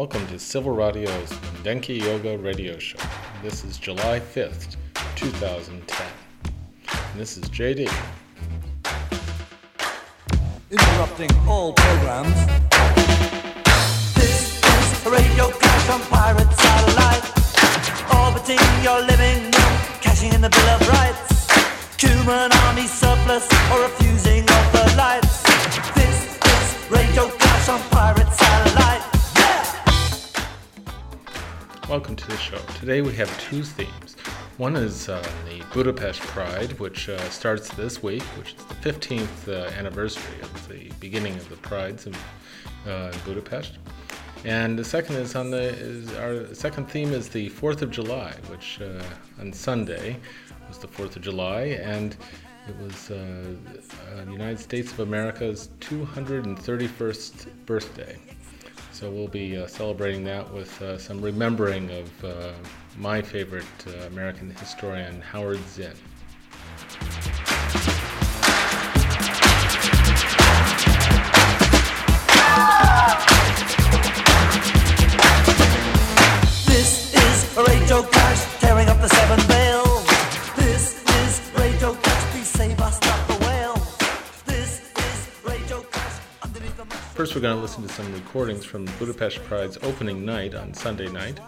Welcome to Civil Radio's Mindenki Joga Radio Show. This is July 5th, 2010. And this is JD. Interrupting all programs. This is a radio clash on pirate satellite. Orbiting your living room, cashing in the Bill of Rights. Cuban army surplus or refusing of the lights. This is radio clash on pirate satellite. Welcome to the show. Today we have two themes. One is uh, the Budapest Pride, which uh, starts this week, which is the 15th uh, anniversary of the beginning of the Prides in, uh, in Budapest. And the second is on the is our second theme is the Fourth of July, which uh, on Sunday was the Fourth of July, and it was uh, uh, the United States of America's 231st birthday. So we'll be uh, celebrating that with uh, some remembering of uh, my favorite uh, American historian, Howard Zinn. First, we're going to listen to some recordings from Budapest Pride's opening night on Sunday night.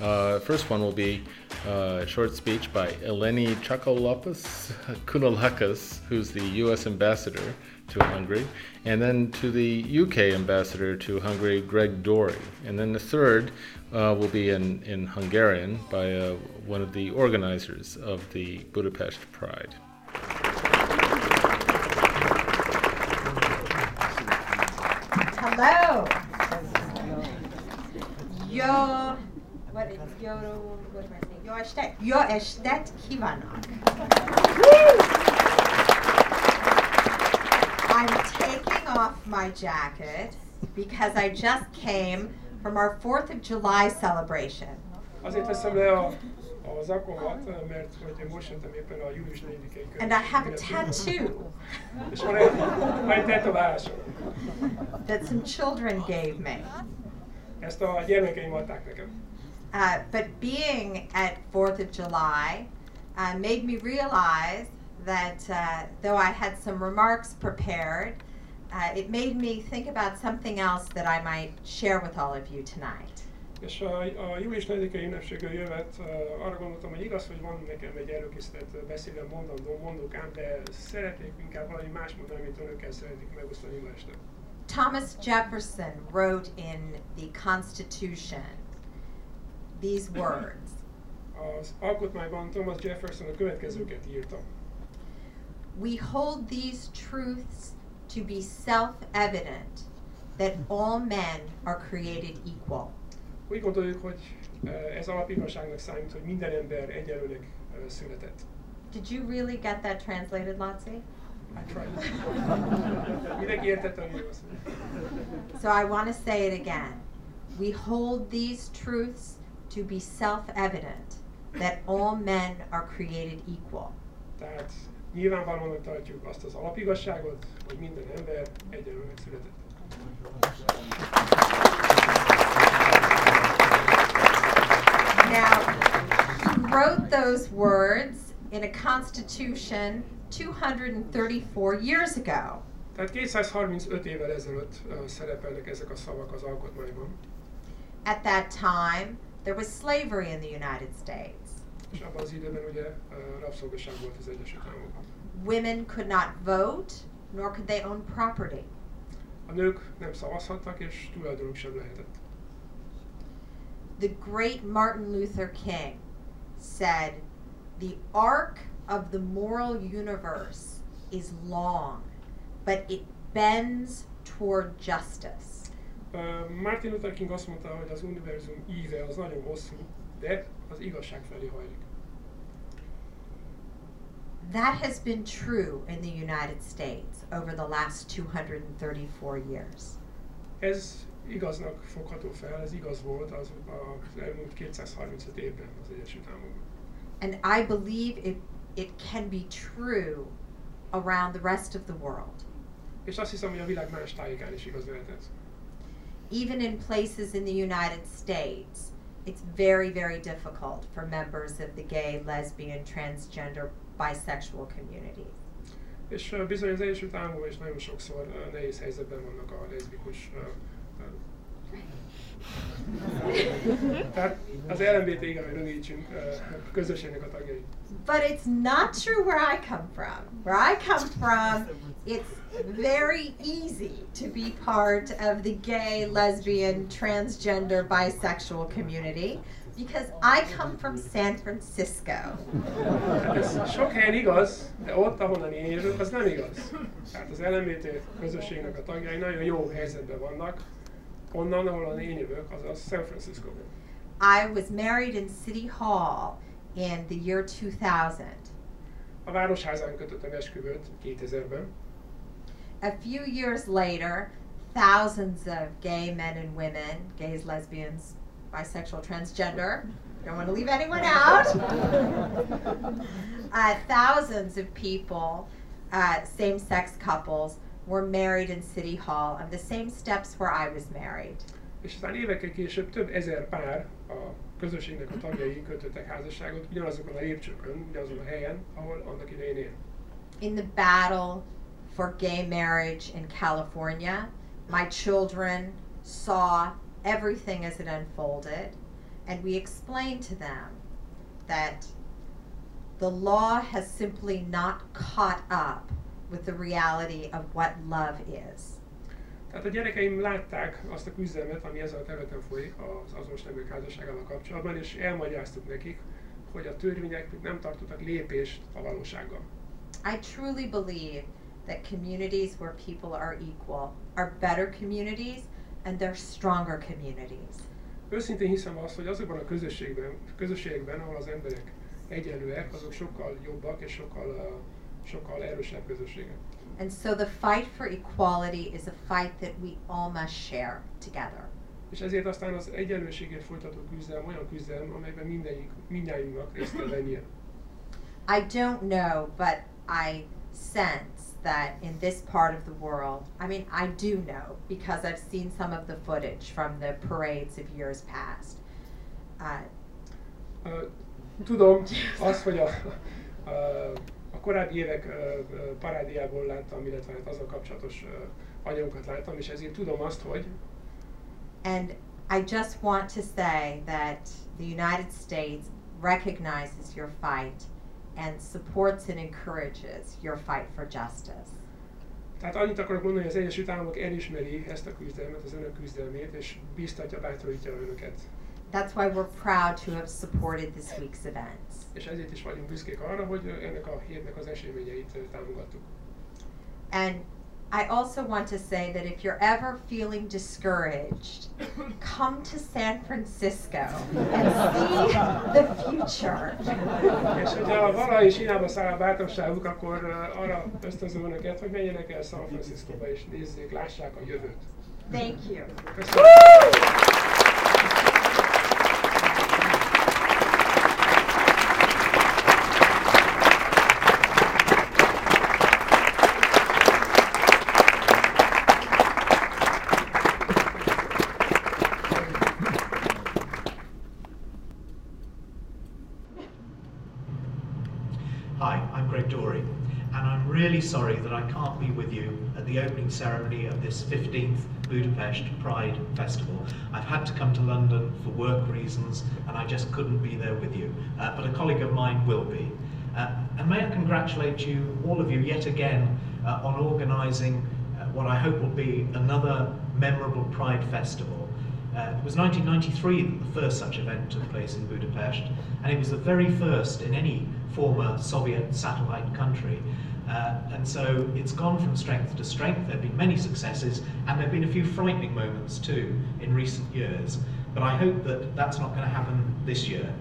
Uh, first one will be uh, a short speech by Eleni Chakalopoulos Kounalakis, who's the U.S. ambassador to Hungary, and then to the UK ambassador to Hungary, Greg Dorey. And then the third uh, will be in, in Hungarian by uh, one of the organizers of the Budapest Pride. Hello. Jó, what is, jó, what am I saying? Jó estet, jó estet kívánok. I'm taking off my jacket because I just came from our 4th of July celebration. Azért veszem le a, a zakomat, mert hogy most jöttem éppen a július 4-i And I have a tattoo És van egy, tetoválásom. that some children gave me. Ezt a gyermekeim adták nekem. Uh, but being at 4th of July uh, made me realize that uh, though I had some remarks prepared, uh, it made me think about something else that I might share with all of you tonight. És a, a július 4-i ünnepségről jövet, arra gondoltam, hogy igaz, hogy van nekem egy előkészített beszélem mondandó mondókám, de szeretnék inkább valami más mondani, amit önökkel szeretnék megosztani ma este. Thomas Jefferson wrote in the Constitution these words Az alkotmányban Thomas Jefferson a következőket írta. We hold these truths to be self evident that all men are created equal. Úgy gondoljuk, hogy ez alapigazságnak számít, hogy minden ember egyenlőnek született. Did you really get that translated, Lotzi? I tried. So I want to say it again. We hold these truths to be self evident that all men are created equal. Tehát nyilvánvalóan tartjuk azt az alapigazságot, hogy minden ember egyenlőnek született. Now, he wrote those words in a constitution 234 years ago. Tehát 235 évvel ezelőtt uh, szerepelnek ezek a szavak az alkotmányban, At that time, there was slavery in the United States. és abban az időben ugye uh, rabszolgaság volt az Egyesült Államokban. Women could not vote, nor could they own property. A nők nem szavazhattak, és tulajdonuk sem lehetett. The great Martin Luther King said, The arc of the moral universe is long, but it bends toward justice. Uh, Martin Luther King azt mondta, hogy az univerzum íve az nagyon hosszú, de az igazság felé hajlik. That has been true in the United States over the last 234 years. Ez igaznak fogható fel, ez igaz volt az, az elmúlt 235 évben az Egyesült Államokban. And I believe it, it can be true around the rest of the world. És azt hiszem, hogy a világ más tájékán is igaz lehet ez. even in places in the United States, it's very, very difficult for members of the gay, lesbian, transgender, bisexual communities. És ö, bizony az Egyesült Államokban is nagyon sokszor ö, nehéz helyzetben vannak a leszbikus But it's not true where I come from. Where I come from, it's very easy to be part of the gay, lesbian, transgender, bisexual community because I come from San Francisco. Ez sok helyen igaz, de ott, ahonnan én jövök, az nem igaz. Tehát az LMBT közösségnek a tagjai nagyon jó helyzetben vannak, onnan, ahol én jövök, San Francisco. I was married in City Hall in the year 2000. A Városházán kötöttem esküvőt 2000-ben, A few years later, thousands of gay men and women, gays, lesbians, bisexual, transgender, don't want to leave anyone out, uh, thousands of people, uh, same sex couples, were married in City Hall on the same steps where I was married. és aztán évekkel később több ezer pár a közösségnek a tagjai kötöttek házasságot ugyanazokon a lépcsőkön, ugyanazon a helyen, ahol annak idején én. in the battle for gay marriage in California, my children saw everything as it unfolded, and we explained to them that the law has simply not caught up with the reality of what love is. Tehát a gyerekeim látták azt a küzdelmet, ami ezzel a területen folyik az azonos neműek házasságával kapcsolatban, és elmagyaráztuk nekik, hogy a törvények még nem tartottak lépést a valósággal. I truly believe that communities where people are equal are better communities and they're stronger communities. Őszintén hiszem azt, hogy azokban a közösségben, közösségekben, ahol az emberek egyenlőek, azok sokkal jobbak és sokkal, uh, sokkal erősebb közösségek. And so the fight for equality is a fight that we all must share together. És ezért aztán az egyenlőségért folytató küzdelem olyan küzdelem, amelyben mindegyik, mindjájunknak részt kell vennie. I don't know, but I sense that in this part of the world, I mean, I do know because I've seen some of the footage from the parades of years past. Uh, Uh, tudom azt, hogy a, a korábbi évek parádiából láttam, illetve hát azzal kapcsolatos anyagokat láttam, és ezért tudom azt, hogy and I just want to say that the United States recognizes your fight and supports and encourages your fight for justice. Tehát annyit akarok mondani, hogy az Egyesült Államok elismeri ezt a küzdelmet, az önök küzdelmét, és biztatja, bátorítja önöket. That's why we're proud to have supported this week's events. És ezért is vagyunk büszkék arra, hogy ennek a hétnek az eseményeit támogattuk. And I also want to say that if you're ever feeling discouraged, come to San Francisco and see the future. És hogyha valahogy Sínába száll a bátorságuk, akkor arra ösztönzöm önöket, hogy menjenek el San Franciscoba és nézzék, lássák a jövőt. Thank you. Köszönöm. Sorry that I can't be with you at the opening ceremony of this 15th Budapest Pride Festival. I've had to come to London for work reasons, and I just couldn't be there with you, uh, but a colleague of mine will be. Uh, and may I congratulate you, all of you, yet again uh, on organising uh, what I hope will be another memorable Pride Festival. Uh, it was 1993 that the first such event took place in Budapest, and it was the very first in any former Soviet satellite country. Uh, and so it's gone from strength to strength. There have been many successes, and there have been a few frightening moments too in recent years. But I hope that that's not going to happen this year.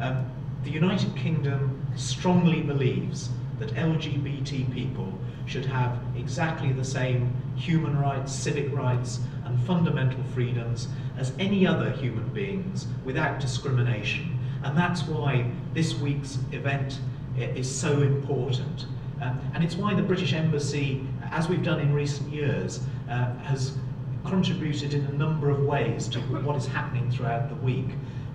Um, the United Kingdom strongly believes that LGBT people should have exactly the same human rights, civic rights, and fundamental freedoms as any other human beings without discrimination. And that's why this week's event is so important. Um, and it's why the British Embassy, as we've done in recent years, uh, has contributed in a number of ways to what is happening throughout the week.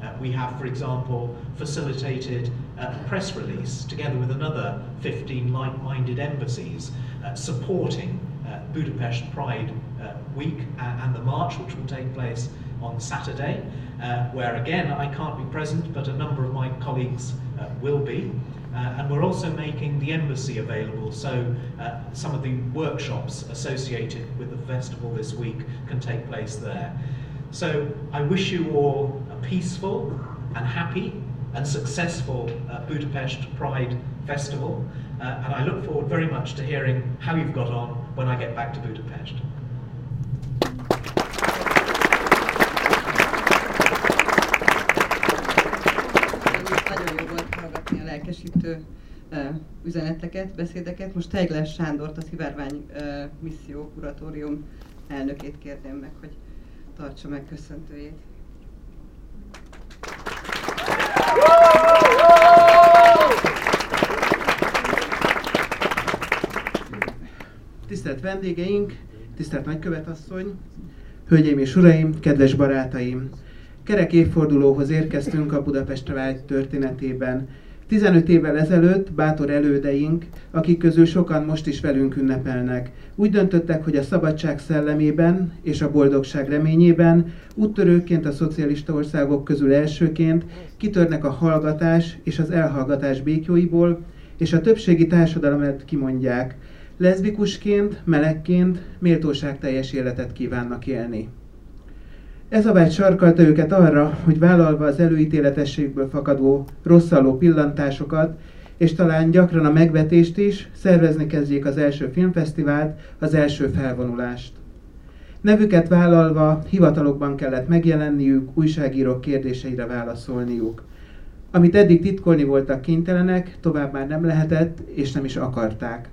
Uh, we have, for example, facilitated uh, a press release together with another 15 like minded embassies uh, supporting uh, Budapest Pride uh, Week and the march, which will take place on Saturday, uh, where again I can't be present, but a number of my colleagues will be. Uh, and we're also making the embassy available so uh, some of the workshops associated with the festival this week can take place there. So I wish you all a peaceful and happy and successful uh, Budapest Pride Festival. Uh, and I look forward very much to hearing how you've got on when I get back to Budapest. Lelkesítő üzeneteket, beszédeket. Most Tegles Sándort, a Szivárvány Misszió Kuratórium elnökét kérném meg, hogy tartsa meg köszöntőjét. Tisztelt vendégeink, tisztelt nagykövetasszony, hölgyeim és uraim, kedves barátaim! Kerek évfordulóhoz érkeztünk a Budapest Vágy történetében. 15 évvel ezelőtt bátor elődeink, akik közül sokan most is velünk ünnepelnek, úgy döntöttek, hogy a szabadság szellemében és a boldogság reményében úttörőként a szocialista országok közül elsőként kitörnek a hallgatás és az elhallgatás békjóiból, és a többségi társadalomet kimondják, leszbikusként, melegként méltóság teljes életet kívánnak élni. Ez a vágy sarkalta őket arra, hogy vállalva az előítéletességből fakadó rosszalló pillantásokat, és talán gyakran a megvetést is, szervezni kezdjék az első filmfesztivált, az első felvonulást. Nevüket vállalva hivatalokban kellett megjelenniük, újságírók kérdéseire válaszolniuk. Amit eddig titkolni voltak kénytelenek, tovább már nem lehetett, és nem is akarták.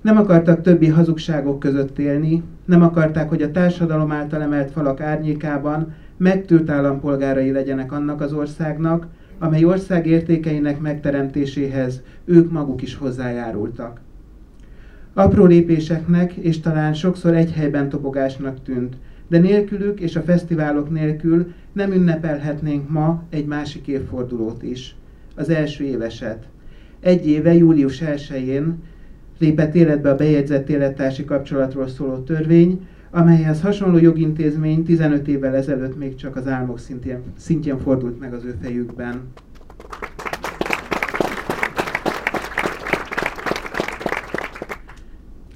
Nem akartak többi hazugságok között élni, nem akarták, hogy a társadalom által emelt falak árnyékában megtűrt állampolgárai legyenek annak az országnak, amely ország értékeinek megteremtéséhez ők maguk is hozzájárultak. Apró lépéseknek és talán sokszor egy helyben topogásnak tűnt, de nélkülük és a fesztiválok nélkül nem ünnepelhetnénk ma egy másik évfordulót is, az első éveset. Egy éve, július 1-én lépett életbe a bejegyzett élettársi kapcsolatról szóló törvény, amelyhez hasonló jogintézmény 15 évvel ezelőtt még csak az álmok szintjén, szintjén fordult meg az ő fejükben.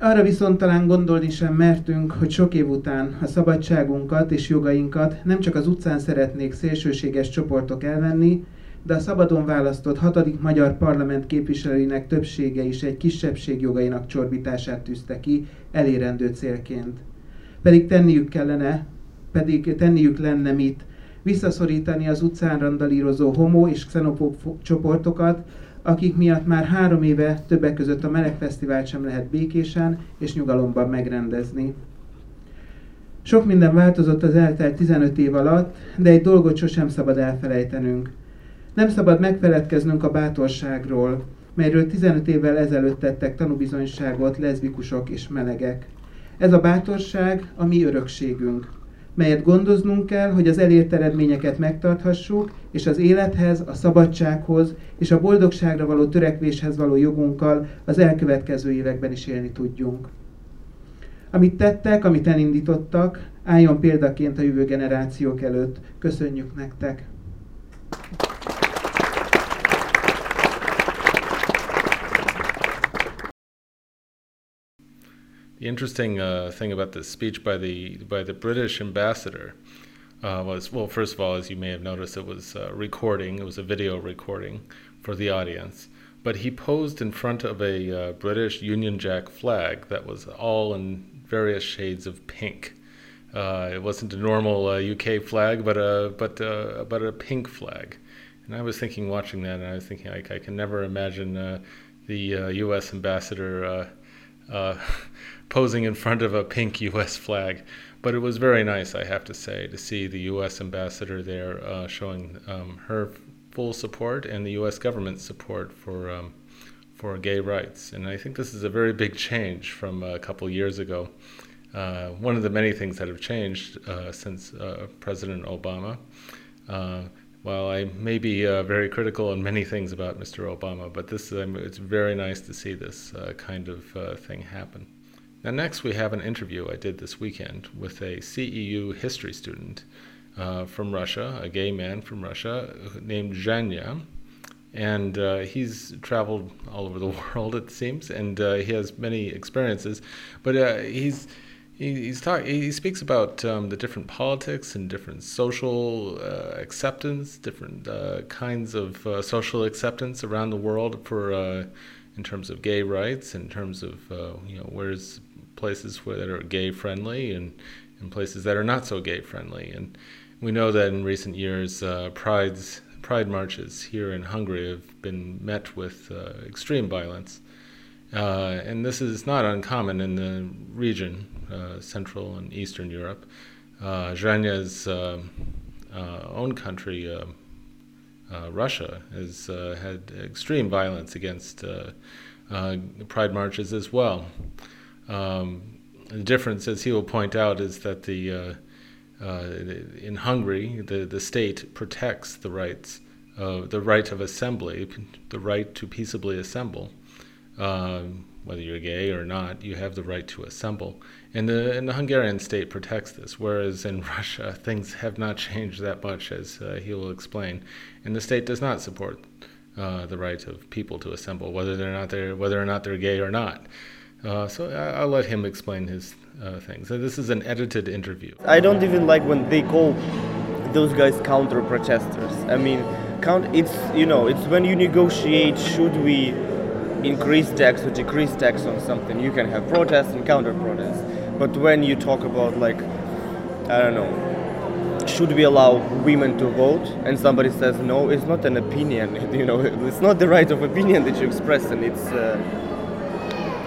Arra viszont talán gondolni sem mertünk, hogy sok év után a szabadságunkat és jogainkat nem csak az utcán szeretnék szélsőséges csoportok elvenni, de a szabadon választott hatodik magyar parlament képviselőinek többsége is egy kisebbség jogainak csorbítását tűzte ki elérendő célként. Pedig tenniük kellene, pedig tenniük lenne mit, visszaszorítani az utcán randalírozó homo és xenofób csoportokat, akik miatt már három éve többek között a Melegfesztivált sem lehet békésen és nyugalomban megrendezni. Sok minden változott az eltelt 15 év alatt, de egy dolgot sosem szabad elfelejtenünk – nem szabad megfeledkeznünk a bátorságról, melyről 15 évvel ezelőtt tettek tanúbizonyságot leszbikusok és melegek. Ez a bátorság a mi örökségünk, melyet gondoznunk kell, hogy az elért eredményeket megtarthassuk, és az élethez, a szabadsághoz és a boldogságra való törekvéshez való jogunkkal az elkövetkező években is élni tudjunk. Amit tettek, amit elindítottak, álljon példaként a jövő generációk előtt. Köszönjük nektek! Interesting uh, thing about this speech by the by the British ambassador uh, was well, first of all, as you may have noticed, it was a recording. It was a video recording for the audience. But he posed in front of a uh, British Union Jack flag that was all in various shades of pink. Uh, it wasn't a normal UK uh, flag, but a but a, but a pink flag. And I was thinking, watching that, and I was thinking, like, I can never imagine uh, the U.S. ambassador posing in front of a pink U.S. flag. But it was very nice, I have to say, to see the U.S. ambassador there uh, showing um, her full support and the U.S. government's support for um, for gay rights. And I think this is a very big change from a couple years ago. uh, one of the many things that have changed uh, since uh, President Obama. Uh, while I may be uh, very critical on many things about Mr. Obama, but this um, it's very nice to see this uh, kind of thing happen. Now, next we have an interview I did this weekend with a CEU history student from Russia, a gay man from Russia named Zhenya and uh, he's traveled all over the world, it seems, and uh, he has many experiences. But uh, he's he, he's talk, he speaks about um, the different politics and different social uh, acceptance, different uh, kinds of uh, social acceptance around the world for in terms of gay rights, in terms of you know where's places where that are gay friendly and and places that are not so gay friendly and we know that in recent years, prides pride marches here in Hungary have been met with uh, extreme violence. Uh, and this is not uncommon in the region, uh, Central and Eastern Europe. Uh, Zhenya's uh, uh, own country, Russia, has had extreme violence against pride marches as well. Um, the difference, as he will point out, is that the uh, in Hungary, the, the state protects the rights, uh, the right of assembly, the right to peaceably assemble. Um, whether you're gay or not, you have the right to assemble. And the, and the Hungarian state protects this, whereas in Russia, things have not changed that much, as uh, he will explain. And the state does not support uh, the right of people to assemble, whether they're not there, whether or not they're gay or not. Uh, so I, will let him explain his uh, thing. So this is an edited interview. I don't even like when they call those guys counter protesters. I mean, count. It's you know, it's when you negotiate. Should we increase tax or decrease tax on something? You can have protests and counter protests. But when you talk about like, I don't know, should we allow women to vote and somebody says no it's not an opinion you know it's not the right of opinion that you express and it's uh,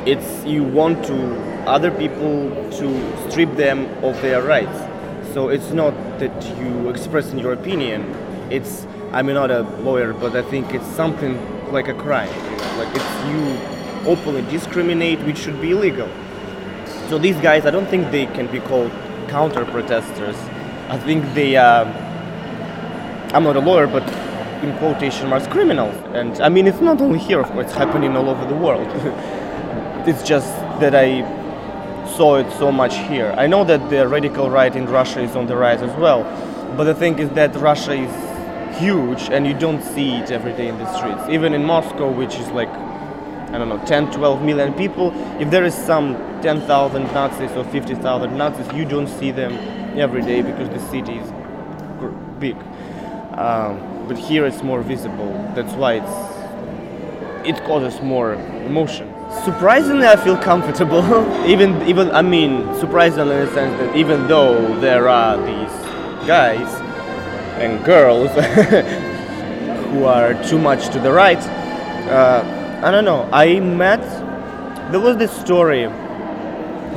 it's you want to other people to strip them of their rights. So it's not that you express in your opinion. It's I'm not a lawyer, but I think it's something like a crime. Like it's you openly discriminate, which should be illegal. So these guys, I don't think they can be called counter protesters. I think they. Uh, I'm not a lawyer, but in quotation marks, criminals. And I mean, it's not only here, of course, it's happening all over the world. it's just that I saw it so much here. I know that the radical right in Russia is on the rise as well, but the thing is that Russia is huge and you don't see it every day in the streets. Even in Moscow, which is like, I don't know, 10, 12 million people, if there is some 10,000 Nazis or 50,000 Nazis, you don't see them every day because the city is big. Um, but here it's more visible. That's why it's it causes more emotion. Surprisingly, I feel comfortable. even, even I mean, surprisingly in the sense that even though there are these guys and girls who are too much to the right, uh, I don't know. I met. There was this story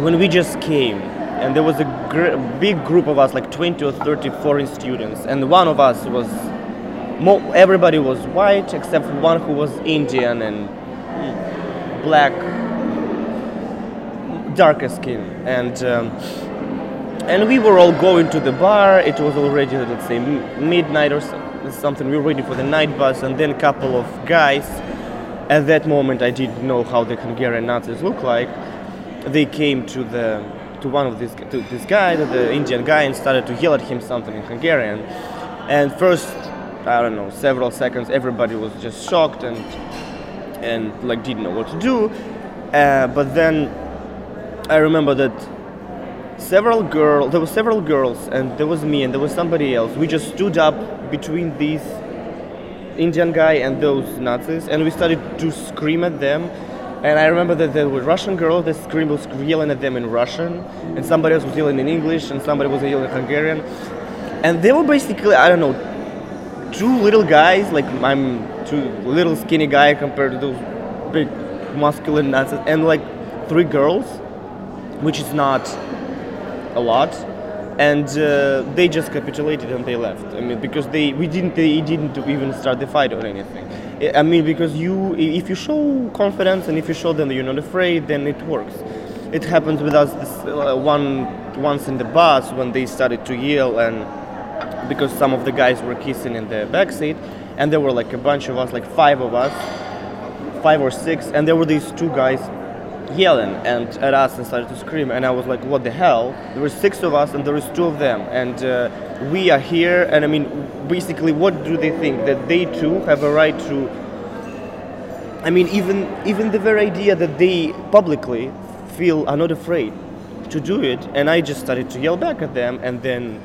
when we just came, and there was a gr- big group of us, like 20 or 30 foreign students, and one of us was. Mo- everybody was white except one who was Indian and black, darker skin, and um, and we were all going to the bar. It was already let's say midnight or something. We were waiting for the night bus, and then a couple of guys. At that moment, I didn't know how the Hungarian Nazis look like. They came to the to one of these to this guy, the Indian guy, and started to yell at him something in Hungarian. And first, I don't know, several seconds, everybody was just shocked and and like didn't know what to do. Uh, but then I remember that several girls, there were several girls, and there was me, and there was somebody else. We just stood up between these Indian guy and those Nazis, and we started to scream at them. And I remember that there were Russian girls that screamed, was yelling at them in Russian, and somebody else was yelling in English, and somebody was yelling in Hungarian. And they were basically, I don't know, two little guys, like I'm two little skinny guy compared to those big masculine Nazis, and like three girls, which is not a lot. And uh, they just capitulated and they left. I mean, because they we didn't they didn't even start the fight or anything. I mean, because you if you show confidence and if you show them that you're not afraid, then it works. it happened with us this, uh, one once in the bus when they started to yell and because some of the guys were kissing in the back seat and there were like a bunch of us like five of us five or six and there were these two guys yelling and at us and started to scream and i was like what the hell? There were six of us and there was two of them and uh, we are here and i mean basically what do they think? That they too have a right to i mean even even the very idea that they publicly feel are not afraid to do it and i just started to yell back at them and then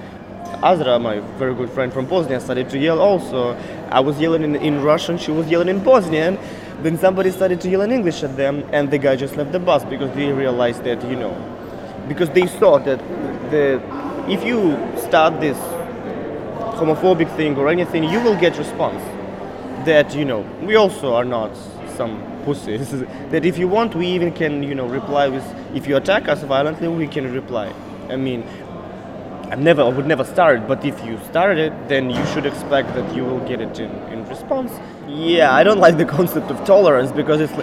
Azra, my very good friend from Bosnia, started to yell also. I was yelling in, in Russian, she was yelling in Bosnian. Then somebody started to yell in English at them, and the guy just left the bus because they realized that, you know, because they saw that the if you start this homophobic thing or anything, you will get response. That you know, we also are not some pussies. that if you want, we even can, you know, reply with. If you attack us violently, we can reply. I mean, I never, I would never start. But if you start it, then you should expect that you will get it in, in response. Yeah, I don't like the concept of tolerance because it's,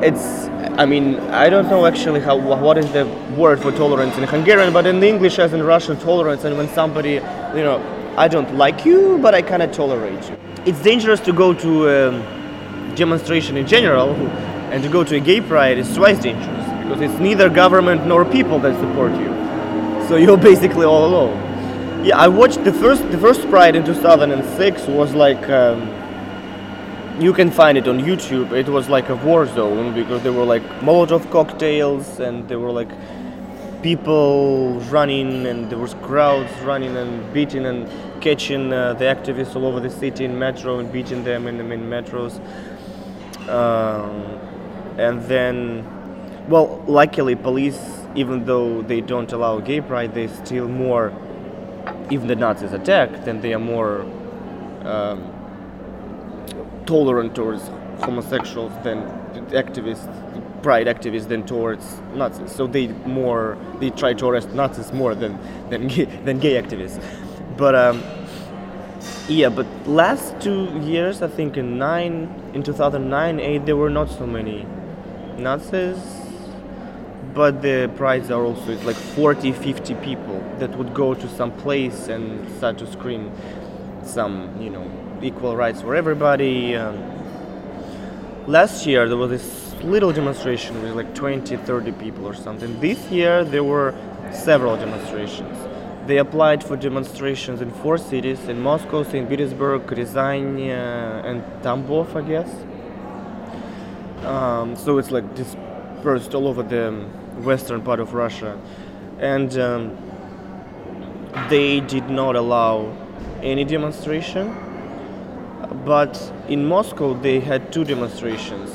it's. I mean, I don't know actually how what is the word for tolerance in Hungarian, but in English as in Russian, tolerance. And when somebody, you know, I don't like you, but I kind of tolerate you. It's dangerous to go to a demonstration in general, and to go to a gay pride is twice dangerous because it's neither government nor people that support you so you're basically all alone. Yeah, I watched the first the first Pride in 2006 was like um, you can find it on YouTube. It was like a war zone because there were like Molotov cocktails and there were like people running and there was crowds running and beating and catching uh, the activists all over the city in metro and beating them in the main metros. Um, and then, well, luckily police even though they don't allow gay pride, they still more, even the Nazis attack, then they are more um, tolerant towards homosexuals than activists, pride activists than towards Nazis. So they more they try to arrest Nazis more than than gay, than gay activists. But um, yeah, but last two years, I think in nine, in 2009, eight, there were not so many Nazis but the price are also it's like 40 50 people that would go to some place and start to scream some you know equal rights for everybody um, last year there was this little demonstration with like 20 30 people or something. This year there were several demonstrations. They applied for demonstrations in four cities in moscow st petersburg Ryazan, uh, and tambov i guess. Um, so it's like dispersed all over the um, western part of Russia, and um, they did not allow any demonstration. But in Moscow, they had two demonstrations,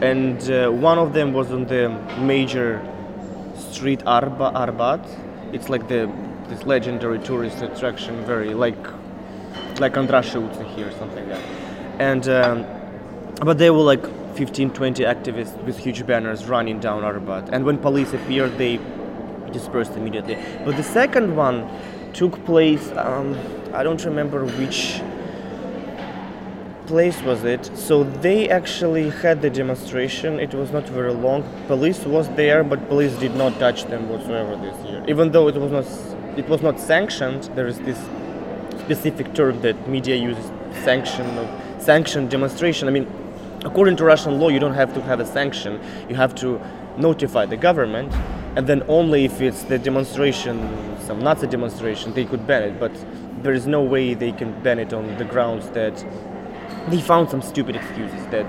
and uh, one of them was on the major street Arba Arbat. It's like the this legendary tourist attraction, very like like Andrássy here, something like that. And um, but they were like 15 20 activists with huge banners running down Arbat. And when police appeared, they dispersed immediately. But the second one took place, um, I don't remember which place was it. So they actually had the demonstration. It was not very long. Police was there, but police did not touch them whatsoever this year. Even though it was not, it was not sanctioned. There is this specific term that media uses: sanction of sanctioned demonstration. I mean, according to Russian law, you don't have to have a sanction. You have to notify the government, and then only if it's the demonstration, some Nazi demonstration, they could ban it. But there is no way they can ban it on the grounds that they found some stupid excuses that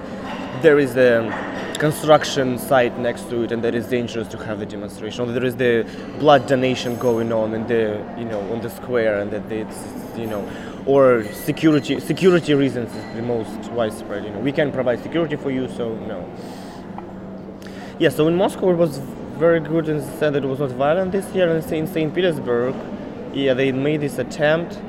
there is a construction site next to it and that it's dangerous to have the demonstration or there is the blood donation going on in the you know on the square and that it's you know or security security reasons is the most widespread. You know, we can provide security for you, so no. Yeah, so in Moscow it was very good and said that it was not violent this year. And in St. Petersburg, yeah, they made this attempt,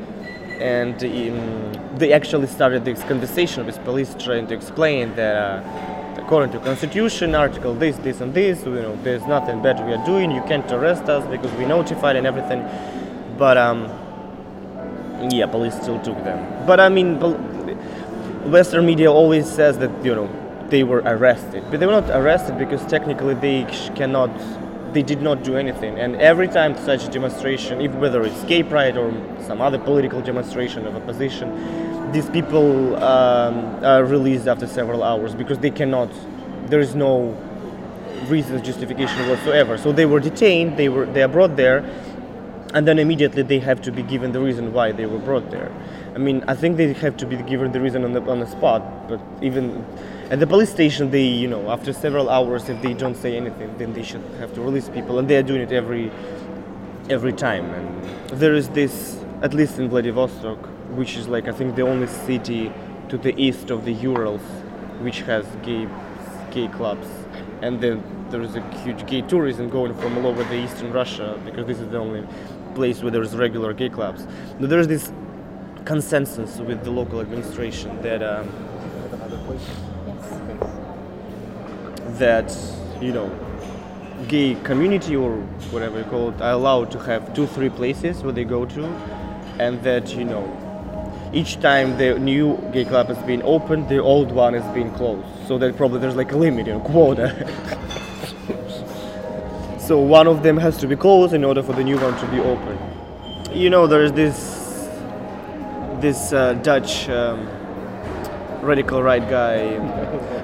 and um, they actually started this conversation with police trying to explain that. Uh, according to constitution article this this and this you know there's nothing bad we are doing you can't arrest us because we notified and everything but um yeah, police still took them. But I mean, Western media always says that you know they were arrested. But they were not arrested because technically they cannot, they did not do anything. And every time such a demonstration, if whether it's gay pride or some other political demonstration of opposition, these people um, are released after several hours because they cannot, there is no reason, justification whatsoever. So they were detained, they were they are brought there, and then immediately they have to be given the reason why they were brought there. I mean, I think they have to be given the reason on the on the spot. But even at the police station, they you know after several hours, if they don't say anything, then they should have to release people, and they are doing it every every time. And there is this, at least in Vladivostok, which is like I think the only city to the east of the Urals, which has gay gay clubs, and then there is a huge gay tourism going from all over the eastern Russia because this is the only place where there's regular gay clubs. But there's this consensus with the local administration that um, that you know gay community or whatever you call it are allowed to have two three places where they go to and that you know each time the new gay club has been opened the old one has been closed so that probably there's like a limit you know quota so one of them has to be closed in order for the new one to be open. You know there's this this uh, dutch um, radical right guy.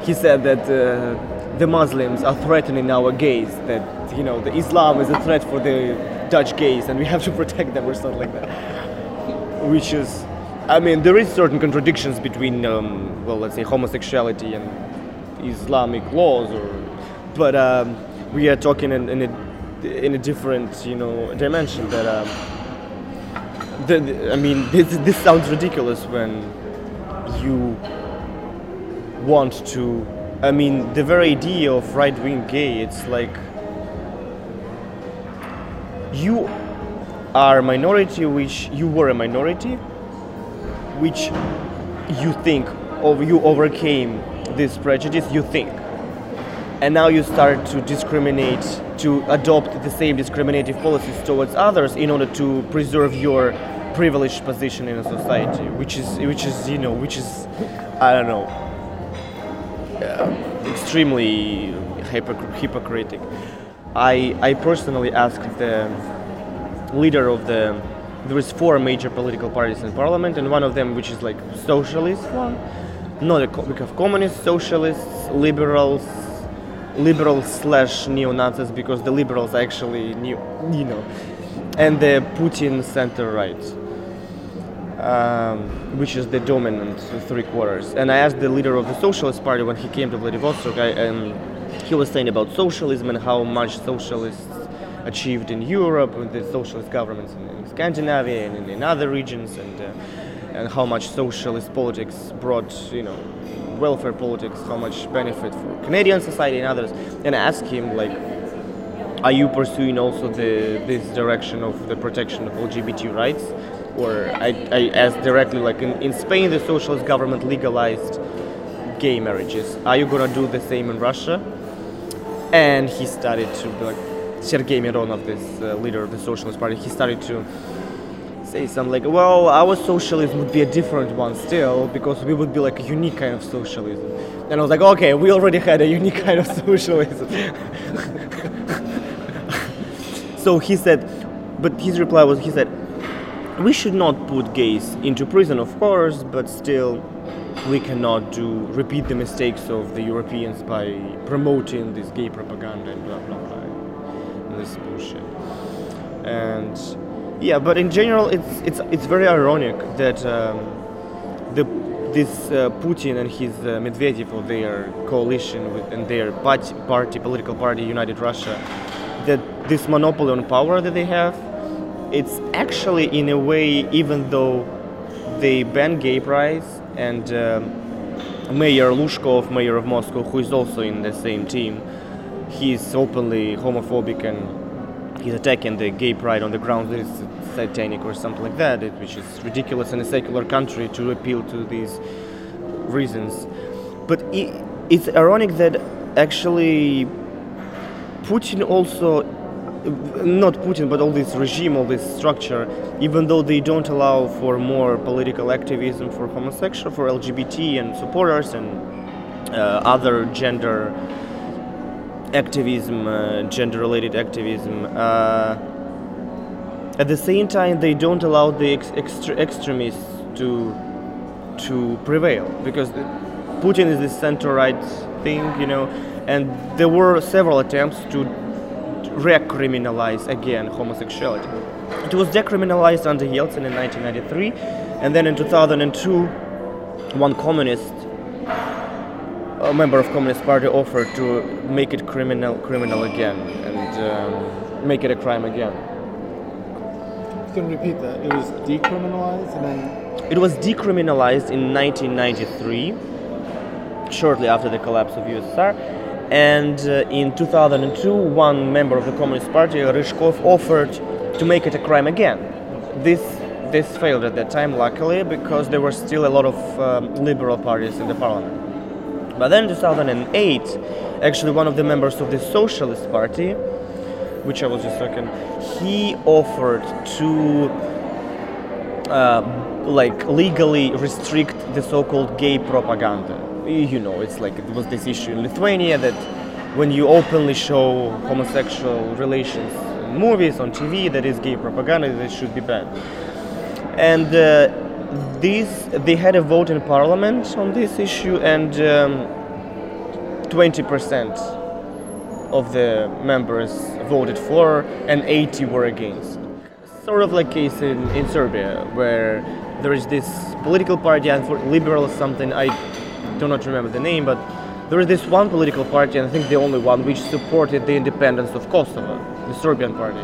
He said that uh, the muslims are threatening our gays that you know the islam is a threat for the dutch gays and we have to protect them or something like that. Which is i mean there is certain contradictions between um, well let's say homosexuality and islamic laws or but um, we are talking in, in a in a different you know dimension that um, the, the- I mean this this sounds ridiculous when you want to I mean the very idea of right wing gay it's like you are a minority which you were a minority which you think or you overcame this prejudice you think and now you start to discriminate to adopt the same discriminative policies towards others in order to preserve your privileged position in a society which is which is you know which is i don't know uh, extremely hypocr- hypocritic. I i personally asked the leader of the there is four major political parties in parliament and one of them which is like socialist one. Not a we have communists socialists liberals liberals slash neo-nazis because the liberals are actually new you know. And the putin center right um, which is the dominant three quarters and i asked the leader of the socialist party when he came to vladivostok I, and he was saying about socialism and how much socialists achieved in Europe with the socialist governments in, in Scandinavia and in, in other regions, and uh, and how much socialist politics brought, you know, welfare politics, how much benefit for Canadian society and others. And I asked him like, are you pursuing also the this direction of the protection of LGBT rights? Or I, I asked directly like in, in Spain the socialist government legalized gay marriages. Are you gonna do the same in Russia? And he started to be like Sergei Mironov, this uh, leader of the Socialist Party, he started to say something like, "Well, our socialism would be a different one still because we would be like a unique kind of socialism." And I was like, "Okay, we already had a unique kind of socialism." so he said, but his reply was, he said, "We should not put gays into prison, of course, but still." We cannot do repeat the mistakes of the Europeans by promoting this gay propaganda and blah blah blah and this bullshit. And yeah, but in general, it's it's it's very ironic that um, the this uh, Putin and his uh, Medvedev or their coalition with, and their party, party, political party, United Russia, that this monopoly on power that they have, it's actually in a way, even though they ban gay pride and um, Mayor Luzhkov, mayor of Moscow, who is also in the same team, he's openly homophobic and he's attacking the gay pride on the grounds that it's satanic or something like that, it, which is ridiculous in a secular country to appeal to these reasons. But i it's ironic that actually Putin also, not Putin, but all this regime, all this structure, even though they don't allow for more political activism for homosexual, for LGBT and supporters and uh, other gender activism, uh, gender-related activism. Uh, at the same time, they don't allow the ex- extre- extremists to to prevail because Putin is the center-right thing, you know, and there were several attempts to recriminalize again homosexuality. It was decriminalized under Yeltsin in 1993, and then in 2002, one communist, a member of Communist Party, offered to make it criminal, criminal again, and um, make it a crime again. Can you repeat that? It was decriminalized and then It was decriminalized in 1993, shortly after the collapse of USSR. And uh, in 2002, one member of the Communist Party, Ryzhkov, offered to make it a crime again. This this failed at that time, luckily, because there were still a lot of um, liberal parties in the parliament. But then, in 2008, actually, one of the members of the Socialist Party, which I was just talking, he offered to uh, like legally restrict the so-called gay propaganda. You know, it's like it was this issue in Lithuania that when you openly show homosexual relations in movies on TV, that is gay propaganda, that should be banned. And uh, they had a vote in parliament on this issue, and um, 20% of the members voted for, and 80 were against sort of like case in, in Serbia, where there is this political party, and for liberal something, I do not remember the name, but there is this one political party, and I think the only one, which supported the independence of Kosovo, the Serbian party.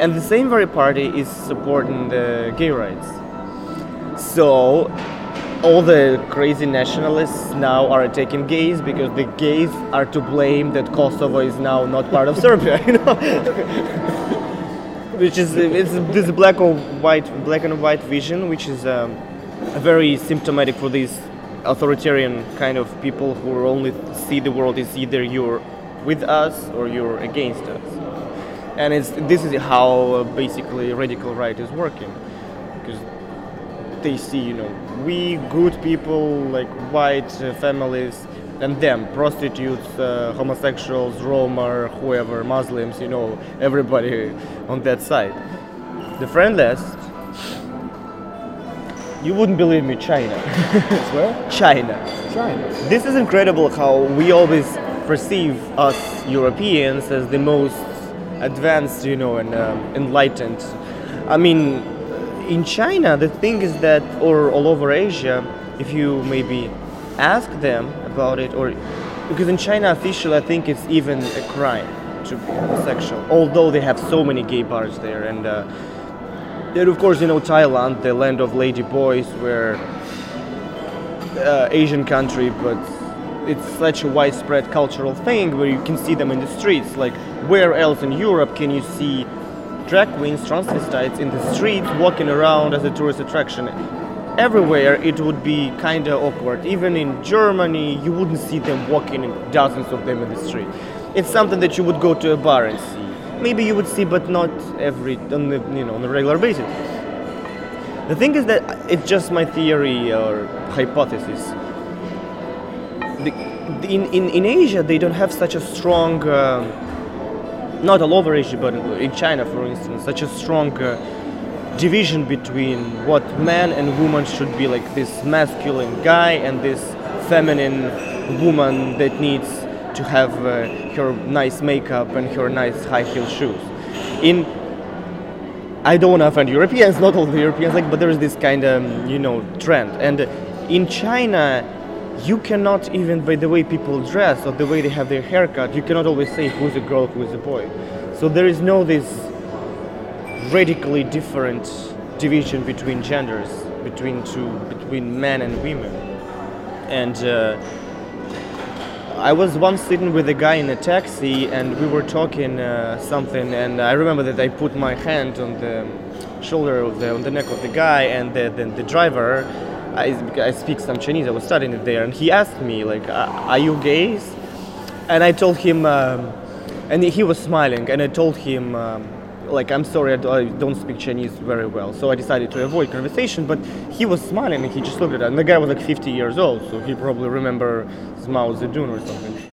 And the same very party is supporting the gay rights. So all the crazy nationalists now are attacking gays because the gays are to blame that Kosovo is now not part of Serbia, you know? which is it's this black or white black and white vision which is um, very symptomatic for these authoritarian kind of people who only see the world as either you're with us or you're against us and it's this is how uh, basically radical right is working they see you know we good people like white uh, families and them prostitutes uh, homosexuals roma whoever muslims you know everybody on that side the friend list you wouldn't believe me china where? china China. this is incredible how we always perceive us Europeans as the most advanced, you know, and um, enlightened. I mean, in China, the thing is that, or all over Asia, if you maybe ask them about it, or because in China, officially, I think it's even a crime to be homosexual, although they have so many gay bars there, and uh, then of course, you know, Thailand, the land of lady boys, where uh, Asian country, but it's such a widespread cultural thing where you can see them in the streets. Like, where else in Europe can you see drag queens, transvestites in the streets walking around as a tourist attraction? Everywhere it would be kind of awkward. Even in Germany, you wouldn't see them walking, dozens of them in the street. It's something that you would go to a bar and see. Maybe you would see, but not every, on the, you know, on a regular basis. The thing is that it's just my theory or hypothesis. The, the- in, in, in Asia, they don't have such a strong, uh, not all over Asia, but in China, for instance, such a strong uh, division between what man and woman should be like this masculine guy and this feminine woman that needs to have uh, her nice makeup and her nice high heel shoes. In I don't want to offend Europeans, not all the Europeans, like, but there is this kind of, you know, trend. And in China, you cannot even by the way people dress or the way they have their haircut, you cannot always say who's a girl, who's a boy. So there is no this radically different division between genders, between two, between men and women. And uh, I was once sitting with a guy in a taxi and we were talking uh, something and I remember that I put my hand on the shoulder of the on the neck of the guy and the, the, the driver I, I speak some Chinese I was studying it there and he asked me like "Uh, are you gays and I told him um, and he was smiling and I told him um, like I'm sorry I don't speak Chinese very well, so I decided to avoid conversation. But he was smiling and he just looked at it, and the guy was like 50 years old, so he probably remember Mao Zedong or something.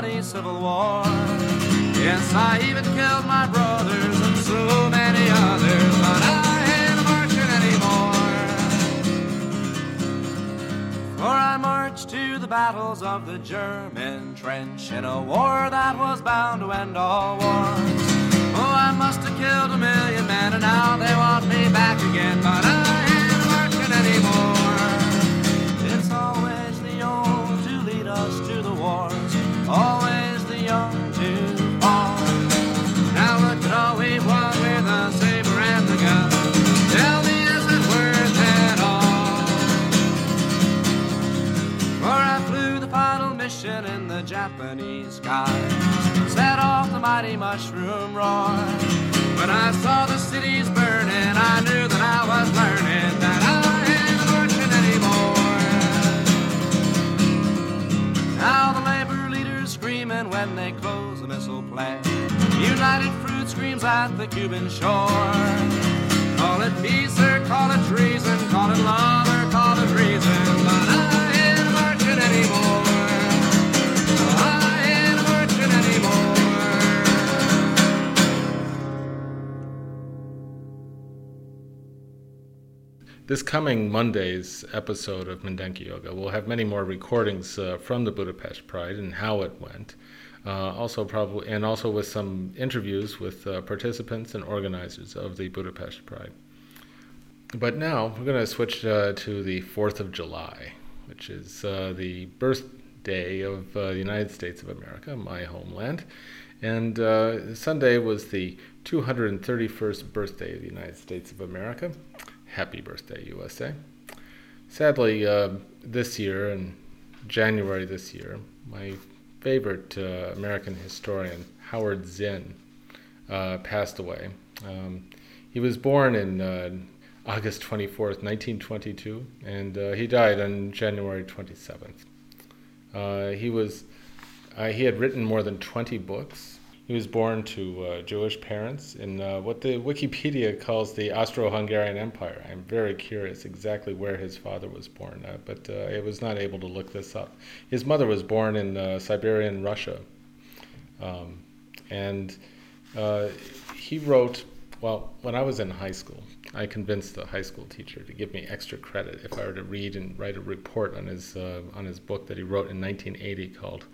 Bloody Civil War. Yes, I even killed my brothers and so many others, but I ain't marching anymore. For I marched to the battles of the German trench in a war that was bound to end all wars. Oh, I must have killed a million men, and now they want me back again, but I ain't marching anymore. Always the young to fall. Now look at all we won with a saber and the gun. Tell me, is it worth it all? For I flew the final mission in the Japanese skies, set off the mighty mushroom roar. When I saw the cities burning, I knew that I was learning when they close the missile plant. United Fruit screams at the Cuban shore. Call it peace or call it treason, call it love or call it reason, but I ain't marching anymore. This coming Monday's episode of Mindenki Joga will have many more recordings uh, from the Budapest Pride and how it went. Uh, also, probably, and also with some interviews with uh, participants and organizers of the Budapest Pride. But now we're going to switch uh, to the 4th of July, which is uh, the birthday of uh, the United States of America, my homeland. And uh, Sunday was the 231st birthday of the United States of America. Happy birthday, USA. Sadly, this year, in January this year, my favorite uh, American historian, Howard Zinn, uh, passed away. Um, he was born in uh, August 24th, 1922, and uh, he died on January 27th. Uh, he was uh, he had written more than 20 books. He was born to uh, Jewish parents in uh, what the Wikipedia calls the Austro-Hungarian Empire. I'm very curious exactly where his father was born, uh, but uh, I was not able to look this up. His mother was born in uh, Siberian Russia, um, and uh, he wrote. Well, when I was in high school, I convinced the high school teacher to give me extra credit if I were to read and write a report on his on his book that he wrote in 1980 called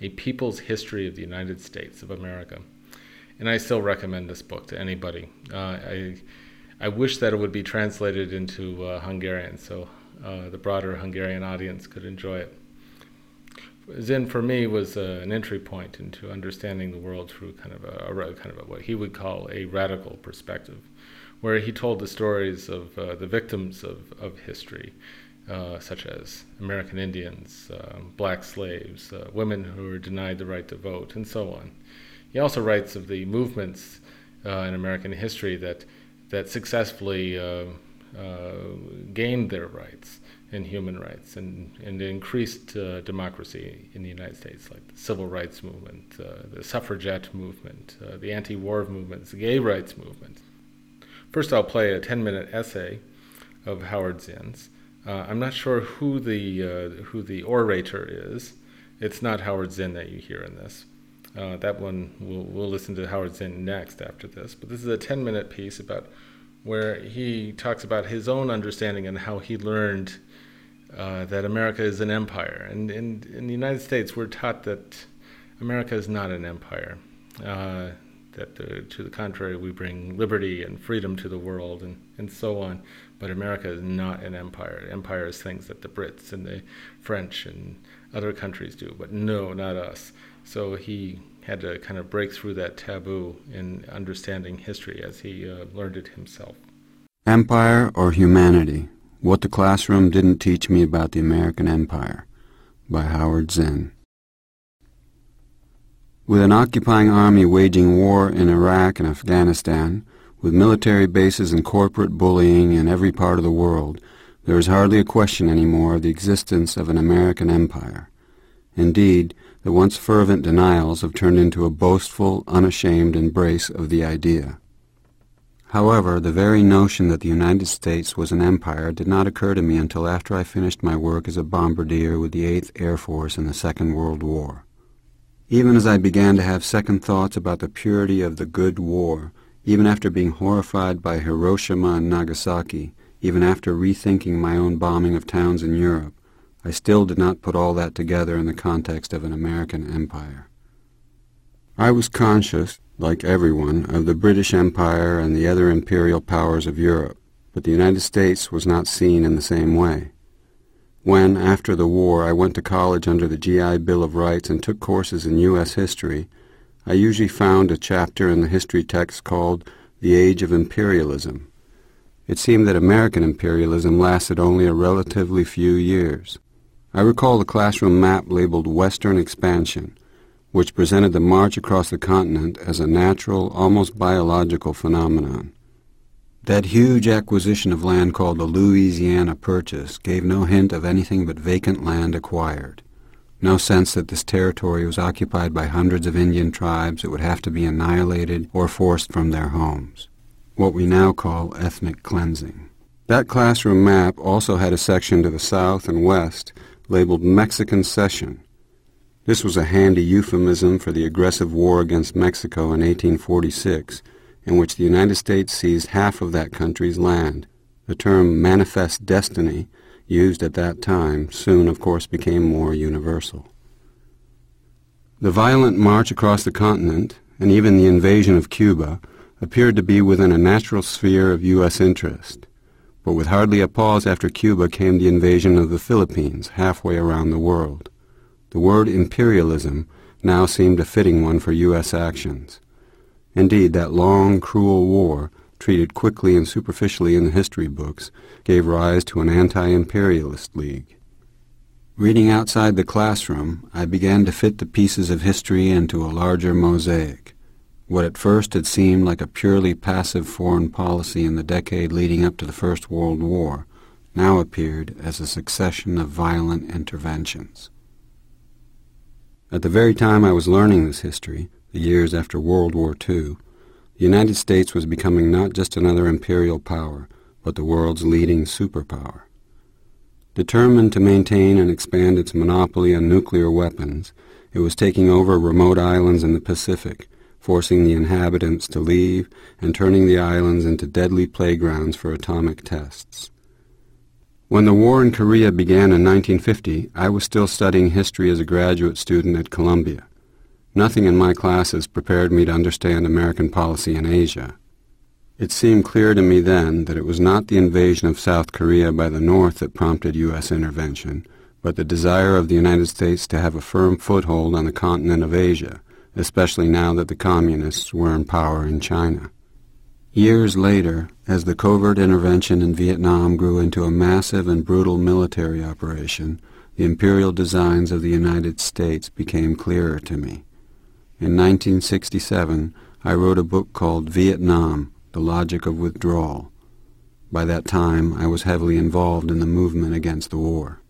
"A People's History of the United States of America." And I still recommend this book to anybody. Uh, I I wish that it would be translated into uh, Hungarian so uh, the broader Hungarian audience could enjoy it. Zinn for me was uh, an entry point into understanding the world through kind of a, a kind of a, what he would call a radical perspective, where he told the stories of uh, the victims of, of history, uh, such as American Indians, uh, black slaves, uh, women who were denied the right to vote, and so on. He also writes of the movements uh, in American history that that successfully uh, uh, gained their rights and human rights and, and increased democracy in the United States, like the civil rights movement, the suffragette movement, the anti war movements, the gay rights movement. First, I'll play a 10 minute essay of Howard Zinn's Uh, I'm not sure who the uh, who the orator is. It's not Howard Zinn that you hear in this. Uh, that one we'll we'll listen to Howard Zinn next after this. But this is a 10 minute piece about where he talks about his own understanding and how he learned uh, that America is an empire. And in, in the United States, we're taught that America is not an empire. Uh, that the, to the contrary, we bring liberty and freedom to the world and, and so on. But America is not an empire. Empire is things that the Brits and the French and other countries do, but no, not us. So he had to kind of break through that taboo in understanding history as he uh, learned it himself. Empire or Humanity What the Classroom Didn't Teach Me About the American Empire by Howard Zinn. With an occupying army waging war in Iraq and Afghanistan, with military bases and corporate bullying in every part of the world, there is hardly a question any more of the existence of an American empire. Indeed, the once fervent denials have turned into a boastful, unashamed embrace of the idea. However, the very notion that the United States was an empire did not occur to me until after I finished my work as a bombardier with the 8th Air Force in the Second World War. Even as I began to have second thoughts about the purity of the good war, even after being horrified by Hiroshima and Nagasaki, even after rethinking my own bombing of towns in Europe, I still did not put all that together in the context of an American empire. I was conscious, like everyone, of the British Empire and the other imperial powers of Europe, but the United States was not seen in the same way. When, after the war, I went to college under the GI Bill of Rights and took courses in U.S. history, I usually found a chapter in the history text called The Age of Imperialism. It seemed that American imperialism lasted only a relatively few years. I recall the classroom map labeled Western Expansion, which presented the march across the continent as a natural, almost biological phenomenon. That huge acquisition of land called the Louisiana Purchase gave no hint of anything but vacant land acquired. No sense that this territory was occupied by hundreds of Indian tribes that would have to be annihilated or forced from their homes. What we now call ethnic cleansing. That classroom map also had a section to the south and west labeled Mexican Cession. This was a handy euphemism for the aggressive war against Mexico in 1846, in which the United States seized half of that country's land. The term manifest destiny, used at that time, soon, of course, became more universal. The violent march across the continent, and even the invasion of Cuba, appeared to be within a natural sphere of U.S. interest but with hardly a pause after Cuba came the invasion of the Philippines halfway around the world. The word imperialism now seemed a fitting one for U.S. actions. Indeed, that long, cruel war, treated quickly and superficially in the history books, gave rise to an anti-imperialist league. Reading outside the classroom, I began to fit the pieces of history into a larger mosaic. What at first had seemed like a purely passive foreign policy in the decade leading up to the First World War now appeared as a succession of violent interventions. At the very time I was learning this history, the years after World War II, the United States was becoming not just another imperial power, but the world's leading superpower. Determined to maintain and expand its monopoly on nuclear weapons, it was taking over remote islands in the Pacific forcing the inhabitants to leave and turning the islands into deadly playgrounds for atomic tests. When the war in Korea began in 1950, I was still studying history as a graduate student at Columbia. Nothing in my classes prepared me to understand American policy in Asia. It seemed clear to me then that it was not the invasion of South Korea by the North that prompted U.S. intervention, but the desire of the United States to have a firm foothold on the continent of Asia, especially now that the Communists were in power in China. Years later, as the covert intervention in Vietnam grew into a massive and brutal military operation, the imperial designs of the United States became clearer to me. In 1967, I wrote a book called Vietnam, The Logic of Withdrawal. By that time, I was heavily involved in the movement against the war.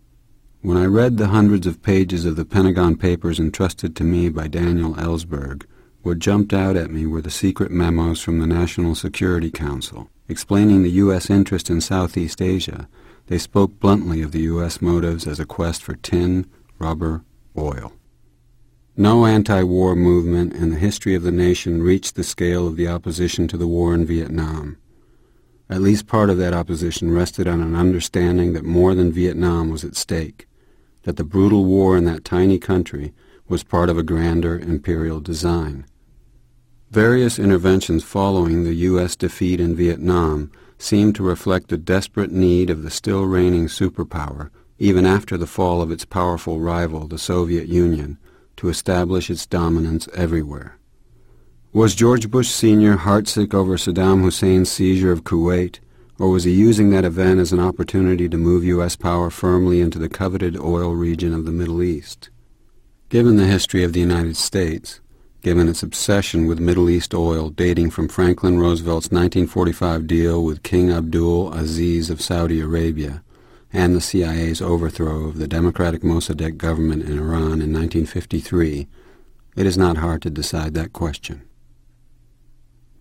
When I read the hundreds of pages of the Pentagon Papers entrusted to me by Daniel Ellsberg, What jumped out at me were the secret memos from the National Security Council. Explaining the U.S. interest in Southeast Asia, they spoke bluntly of the U.S. motives as a quest for tin, rubber, oil. No anti-war movement in the history of the nation reached the scale of the opposition to the war in Vietnam. At least part of that opposition rested on an understanding that more than Vietnam was at stake, that the brutal war in that tiny country was part of a grander imperial design. Various interventions following the U.S. defeat in Vietnam seemed to reflect the desperate need of the still reigning superpower, even after the fall of its powerful rival, the Soviet Union, to establish its dominance everywhere. Was George Bush Sr. heartsick over Saddam Hussein's seizure of Kuwait, or was he using that event as an opportunity to move U.S. power firmly into the coveted oil region of the Middle East? Given the history of the United States, given its obsession with Middle East oil dating from Franklin Roosevelt's 1945 deal with King Abdul Aziz of Saudi Arabia, and the CIA's overthrow of the democratic Mossadegh government in Iran in 1953, it is not hard to decide that question.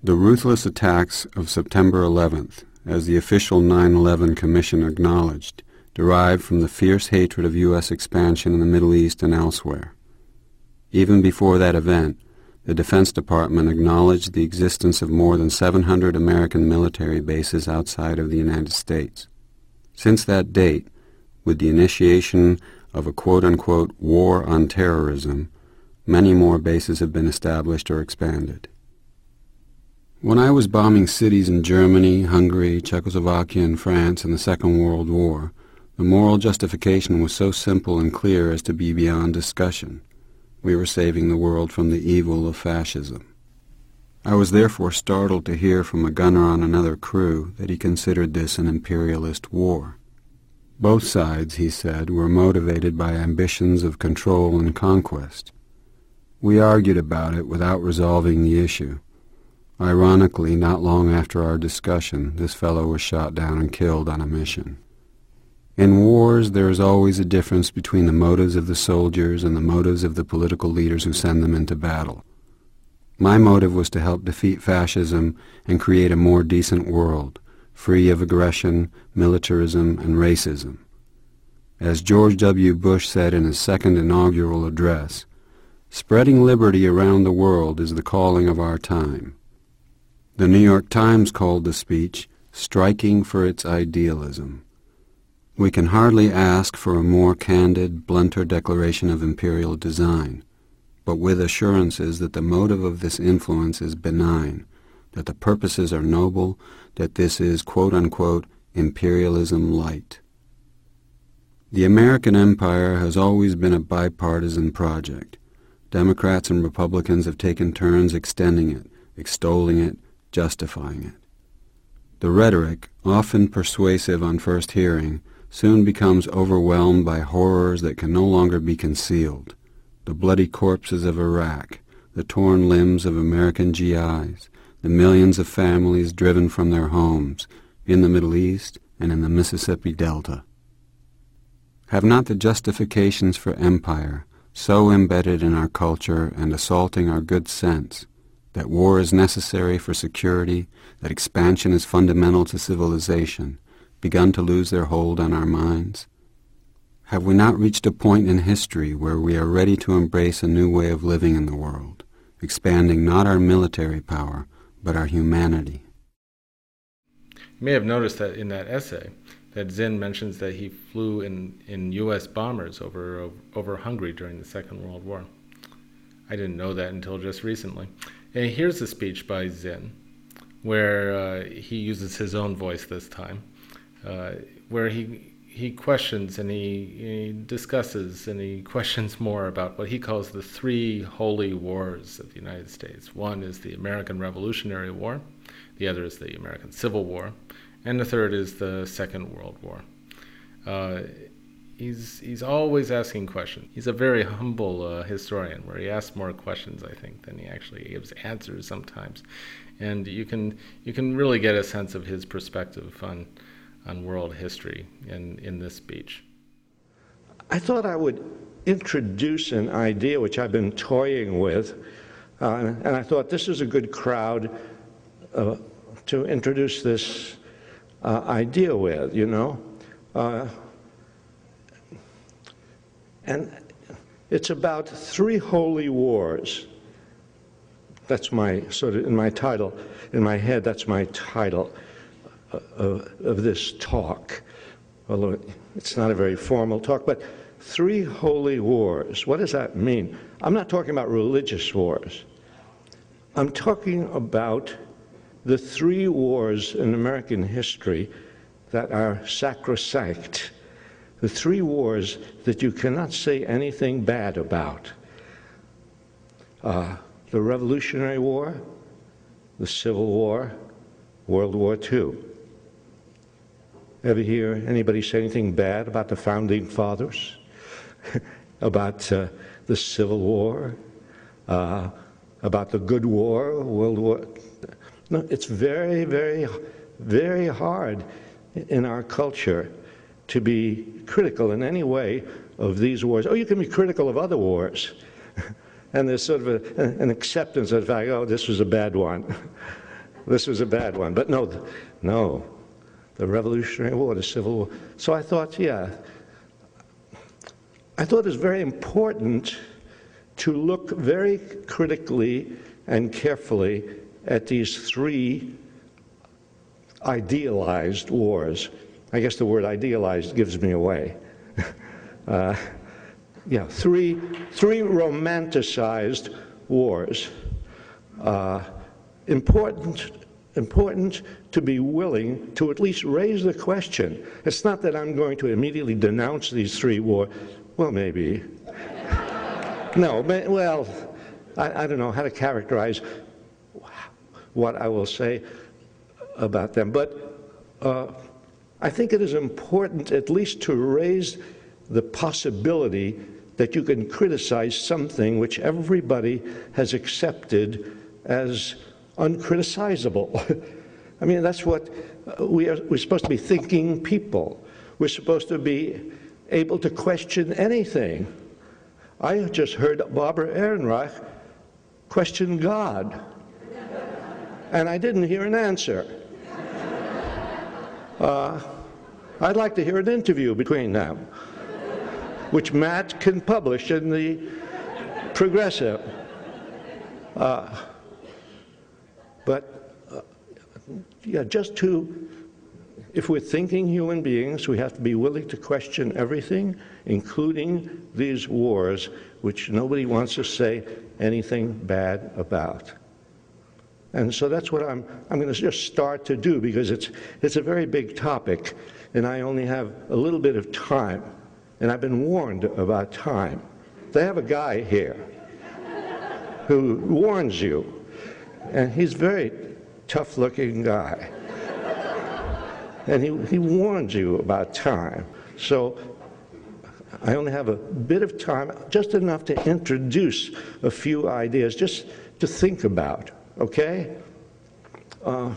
The ruthless attacks of September 11th, as the official 9-11 Commission acknowledged, derived from the fierce hatred of U.S. expansion in the Middle East and elsewhere. Even before that event, the Defense Department acknowledged the existence of more than 700 American military bases outside of the United States. Since that date, with the initiation of a quote-unquote war on terrorism, many more bases have been established or expanded. When I was bombing cities in Germany, Hungary, Czechoslovakia, and France in the Second World War, the moral justification was so simple and clear as to be beyond discussion. We were saving the world from the evil of fascism. I was therefore startled to hear from a gunner on another crew that he considered this an imperialist war. Both sides, he said, were motivated by ambitions of control and conquest. We argued about it without resolving the issue. Ironically, not long after our discussion, this fellow was shot down and killed on a mission. In wars, there is always a difference between the motives of the soldiers and the motives of the political leaders who send them into battle. My motive was to help defeat fascism and create a more decent world, free of aggression, militarism, and racism. As George W. Bush said in his second inaugural address, spreading liberty around the world is the calling of our time. The New York Times called the speech striking for its idealism. We can hardly ask for a more candid, blunter declaration of imperial design, but with assurances that the motive of this influence is benign, that the purposes are noble, that this is quote unquote imperialism light. The American empire has always been a bipartisan project. Democrats and Republicans have taken turns extending it, extolling it, justifying it. The rhetoric, often persuasive on first hearing, soon becomes overwhelmed by horrors that can no longer be concealed. The bloody corpses of Iraq, the torn limbs of American GIs, the millions of families driven from their homes in the Middle East and in the Mississippi Delta. Have not the justifications for empire so embedded in our culture and assaulting our good sense that war is necessary for security, that expansion is fundamental to civilization, begun to lose their hold on our minds? Have we not reached a point in history where we are ready to embrace a new way of living in the world, expanding not our military power, but our humanity? You may have noticed that in that essay, that Zinn mentions that he flew in, in U.S. bombers over, over Hungary during the Second World War. I didn't know that until just recently. And here's a speech by Zinn, where uh, he uses his own voice this time, uh, where he he questions and he, he, discusses and he questions more about what he calls the three holy wars of the United States. One is the American Revolutionary War, the other is the American Civil War, and the third is the Second World War. Uh, he's he's always asking questions. He's a very humble uh, historian, where he asks more questions, I think, than he actually gives answers sometimes, and you can you can really get a sense of his perspective on on world history in in this speech. I thought I would introduce an idea which I've been toying with Uh, and I thought this is a good crowd uh, to introduce this uh, idea with, you know. Uh, and it's about three holy wars. That's my sort of in my title, in my head, that's my title of, of this talk. Although it's not a very formal talk, but three holy wars. What does that mean? I'm not talking about religious wars. I'm talking about the three wars in American history that are sacrosanct. The three wars that you cannot say anything bad about. Uh, the Revolutionary War, the Civil War, World War II. Ever hear anybody say anything bad about the founding fathers? about uh, the Civil War? Uh, about the Good War, World War? No, it's very, very, very hard in our culture to be critical in any way of these wars. Oh, you can be critical of other wars. and there's sort of a, an acceptance of the fact, oh, this was a bad one. this was a bad one. But no, no, the Revolutionary War, the Civil War. So I thought, yeah, I thought it was very important to look very critically and carefully at these three idealized wars. I guess the word idealized gives me away. uh, yeah, three, three romanticized wars. Uh, important, important to be willing to at least raise the question. It's not that I'm going to immediately denounce these three wars. Well, maybe. no, well, I, I don't know how to characterize what I will say about them. But uh, I think it is important at least to raise the possibility that you can criticize something which everybody has accepted as uncriticizable. I mean, that's what uh, we are, we're supposed to be thinking people. We're supposed to be able to question anything. I just heard Barbara Ehrenreich question God, and I didn't hear an answer. Uh, I'd like to hear an interview between them, which Matt can publish in the Progressive. Uh, but uh, yeah, just to, if we're thinking human beings, we have to be willing to question everything, including these wars, which nobody wants to say anything bad about. And so that's what I'm, I'm going to just start to do because it's, it's a very big topic and I only have a little bit of time. And I've been warned about time. They have a guy here who warns you. And he's a very tough looking guy. and he, he warns you about time. So I only have a bit of time, just enough to introduce a few ideas, just to think about okay? Uh,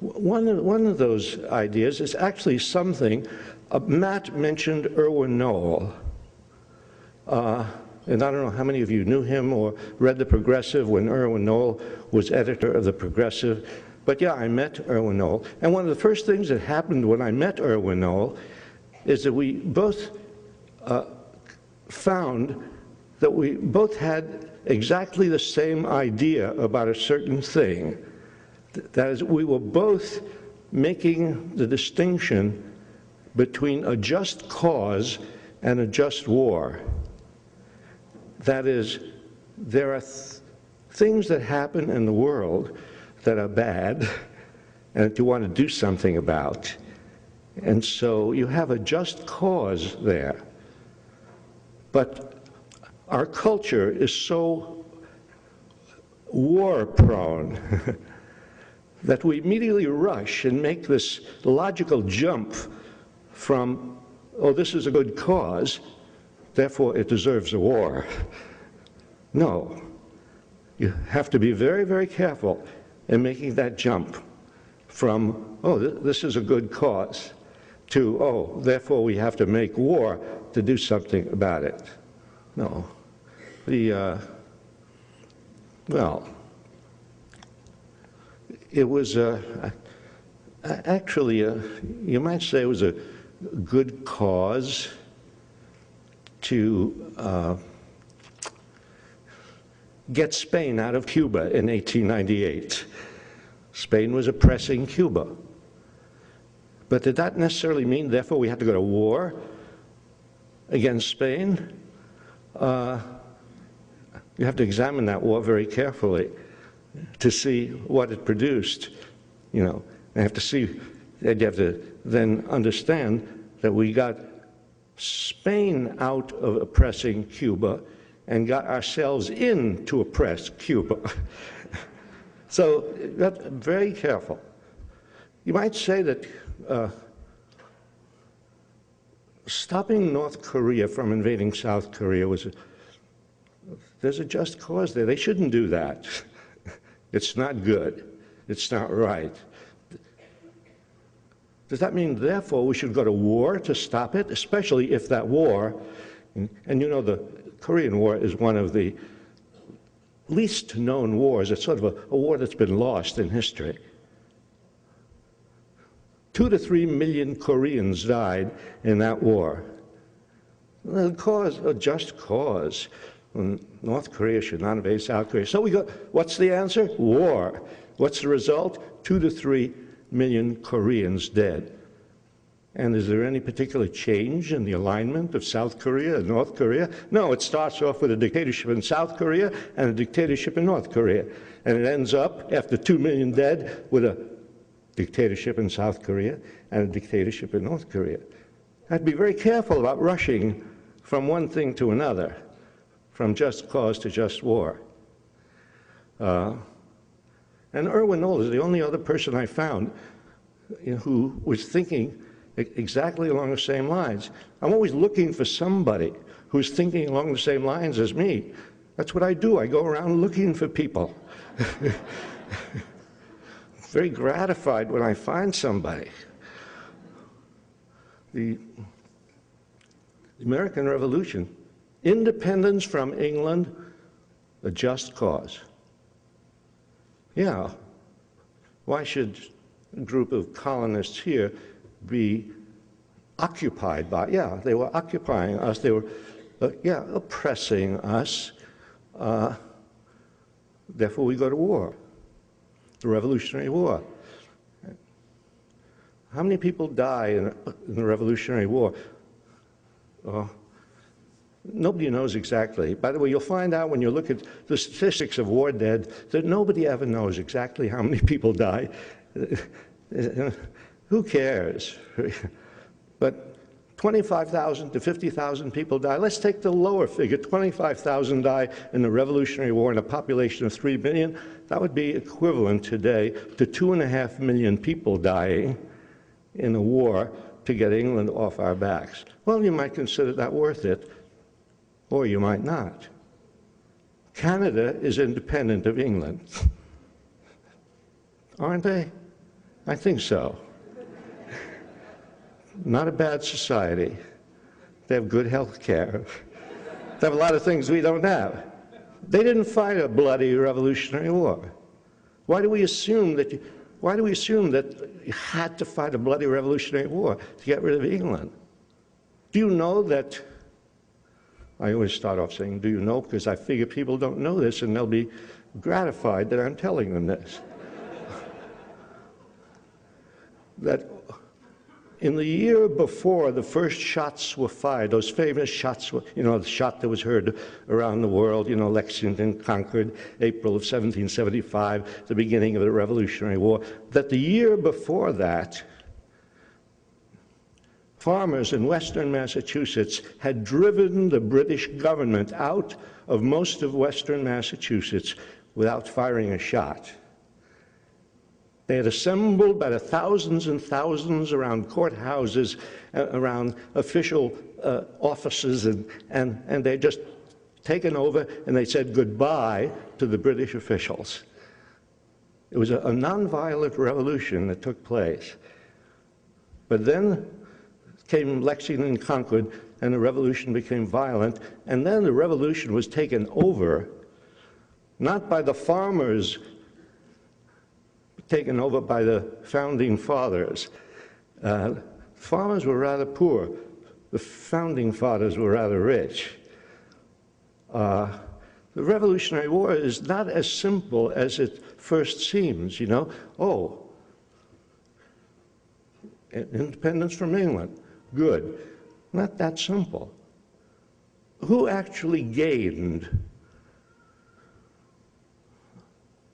one, of, one of those ideas is actually something, uh, Matt mentioned Erwin Knoll. Uh, and I don't know how many of you knew him or read The Progressive when Erwin Knoll was editor of The Progressive. But yeah, I met Erwin Knoll. And one of the first things that happened when I met Erwin Knoll is that we both uh, found that we both had exactly the same idea about a certain thing. That is, we were both making the distinction between a just cause and a just war. That is, there are th- things that happen in the world that are bad and that you want to do something about. And so you have a just cause there. But our culture is so war prone that we immediately rush and make this logical jump from, oh, this is a good cause, therefore it deserves a war. No. You have to be very, very careful in making that jump from, oh, th- this is a good cause, to, oh, therefore we have to make war to do something about it. No the, uh, well, it was a, actually, a, you might say it was a good cause to uh, get Spain out of Cuba in 1898. Spain was oppressing Cuba. But did that necessarily mean, therefore, we had to go to war against Spain? Uh, you have to examine that war very carefully to see what it produced. You know, you have to see, you have to then understand that we got Spain out of oppressing Cuba and got ourselves in to oppress Cuba. so, very careful. You might say that uh, stopping North Korea from invading South Korea was a, there's a just cause there. They shouldn't do that. it's not good. It's not right. Does that mean, therefore, we should go to war to stop it, especially if that war, and, you know, the Korean War is one of the least known wars. It's sort of a, a war that's been lost in history. Two to three million Koreans died in that war. The cause, a just cause. North Korea should not invade South Korea. So we go, what's the answer? War. What's the result? Two to three million Koreans dead. And is there any particular change in the alignment of South Korea and North Korea? No, it starts off with a dictatorship in South Korea and a dictatorship in North Korea. And it ends up, after two million dead, with a dictatorship in South Korea and a dictatorship in North Korea. I'd be very careful about rushing from one thing to another, from just cause to just war. Uh, and Erwin Knoll is the only other person I found who was thinking exactly along the same lines. I'm always looking for somebody who's thinking along the same lines as me. That's what I do. I go around looking for people. Very gratified when I find somebody. The, the American Revolution, independence from England, a just cause. Yeah, why should a group of colonists here be occupied by? Yeah, they were occupying us. They were, uh, yeah, oppressing us. Uh, therefore, we go to war, the Revolutionary War. How many people die in, in the Revolutionary War? Uh, Nobody knows exactly. By the way, you'll find out when you look at the statistics of war dead that nobody ever knows exactly how many people die. Who cares? but 25,000 to 50,000 people die. Let's take the lower figure 25,000 die in the Revolutionary War in a population of 3 million. That would be equivalent today to 2.5 million people dying in a war to get England off our backs. Well, you might consider that worth it or you might not. Canada is independent of England. Aren't they? I think so. Not a bad society. They have good health care. They have a lot of things we don't have. They didn't fight a bloody revolutionary war. Why do we assume that you, why do we assume that you had to fight a bloody revolutionary war to get rid of England? Do you know that I always start off saying, Do you know? Because I figure people don't know this and they'll be gratified that I'm telling them this. that in the year before the first shots were fired, those famous shots, were, you know, the shot that was heard around the world, you know, Lexington, Concord, April of 1775, the beginning of the Revolutionary War, that the year before that, farmers in western Massachusetts had driven the British government out of most of western Massachusetts without firing a shot. They had assembled by the thousands and thousands around courthouses, uh, around official uh, offices, and, and, and they just taken over and they said goodbye to the British officials. It was a, a nonviolent revolution that took place. But then came Lexington and Concord, and the revolution became violent. And then the revolution was taken over not by the farmers taken over by the founding fathers. Uh, farmers were rather poor. The founding fathers were rather rich. Uh, the Revolutionary War is not as simple as it first seems, you know. Oh, independence from England, good. Not that simple. Who actually gained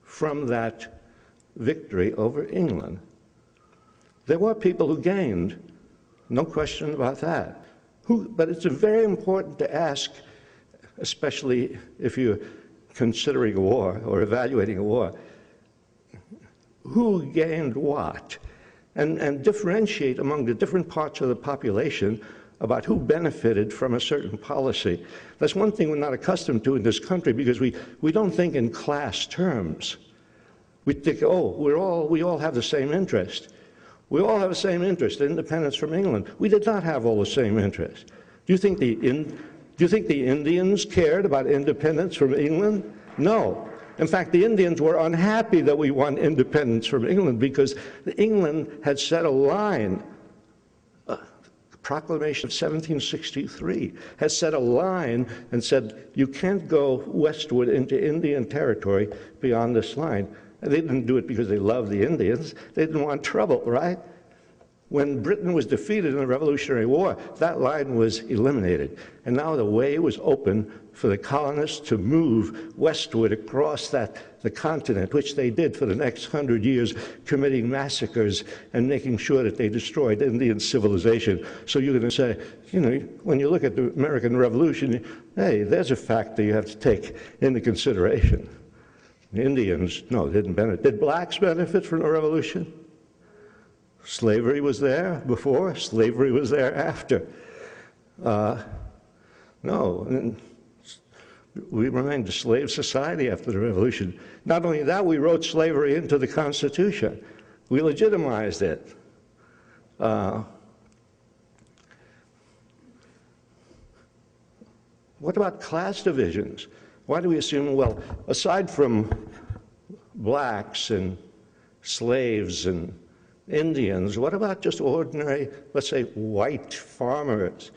from that victory over England? There were people who gained, no question about that. Who, but it's very important to ask, especially if you're considering a war or evaluating a war, who gained what? And, and differentiate among the different parts of the population about who benefited from a certain policy. That's one thing we're not accustomed to in this country because we, we don't think in class terms. We think, oh, we're all, we all have the same interest. We all have the same interest, independence from England. We did not have all the same interest. Do you think the, in, do you think the Indians cared about independence from England? No. In fact, the Indians were unhappy that we won independence from England because England had set a line. Uh, Proclamation of 1763 has set a line and said you can't go westward into Indian territory beyond this line. And they didn't do it because they loved the Indians. They didn't want trouble, right? When Britain was defeated in the Revolutionary War, that line was eliminated. And now the way was open for the colonists to move westward across that, the continent, which they did for the next hundred years, committing massacres and making sure that they destroyed Indian civilization. So you're going to say, you know, when you look at the American Revolution, hey, there's a factor you have to take into consideration. Indians, no, didn't benefit. Did blacks benefit from the revolution? Slavery was there before, slavery was there after. Uh, no, we remained a slave society after the revolution. Not only that, we wrote slavery into the Constitution. We legitimized it. Uh, what about class divisions? Why do we assume, well, aside from blacks and slaves and Indians, what about just ordinary, let's say, white farmers?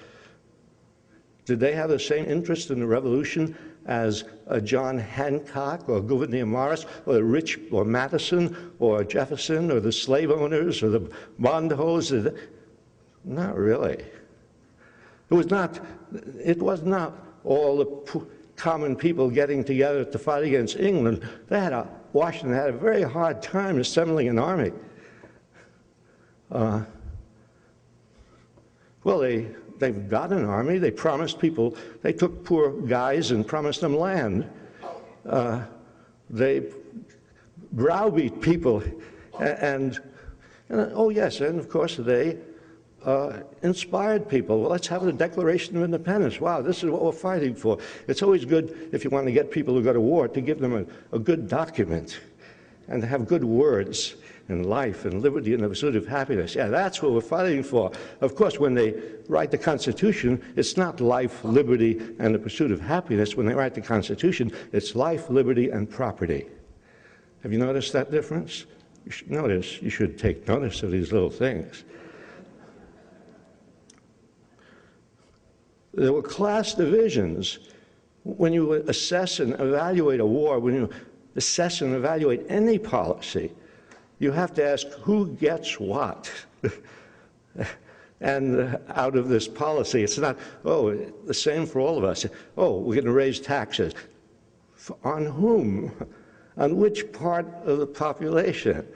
Did they have the same interest in the revolution as uh, John Hancock or Gouverneur Morris or Rich or Madison or Jefferson or the slave owners or the bondholders? Not really. It was not, it was not all the common people getting together to fight against England, they had a, Washington had a very hard time assembling an army. Uh, well, they, they've got an army. They promised people, they took poor guys and promised them land. Uh, they browbeat people. And, and, oh, yes, and of course they uh, inspired people. Well, let's have the Declaration of Independence. Wow, this is what we're fighting for. It's always good if you want to get people who go to war to give them a, a good document and have good words and life and liberty and the pursuit of happiness. Yeah, that's what we're fighting for. Of course, when they write the Constitution, it's not life, liberty, and the pursuit of happiness. When they write the Constitution, it's life, liberty, and property. Have you noticed that difference? You should notice, you should take notice of these little things. There were class divisions. When you assess and evaluate a war, when you assess and evaluate any policy, you have to ask who gets what. and out of this policy, it's not, oh, the same for all of us. Oh, we're going to raise taxes. On whom? On which part of the population?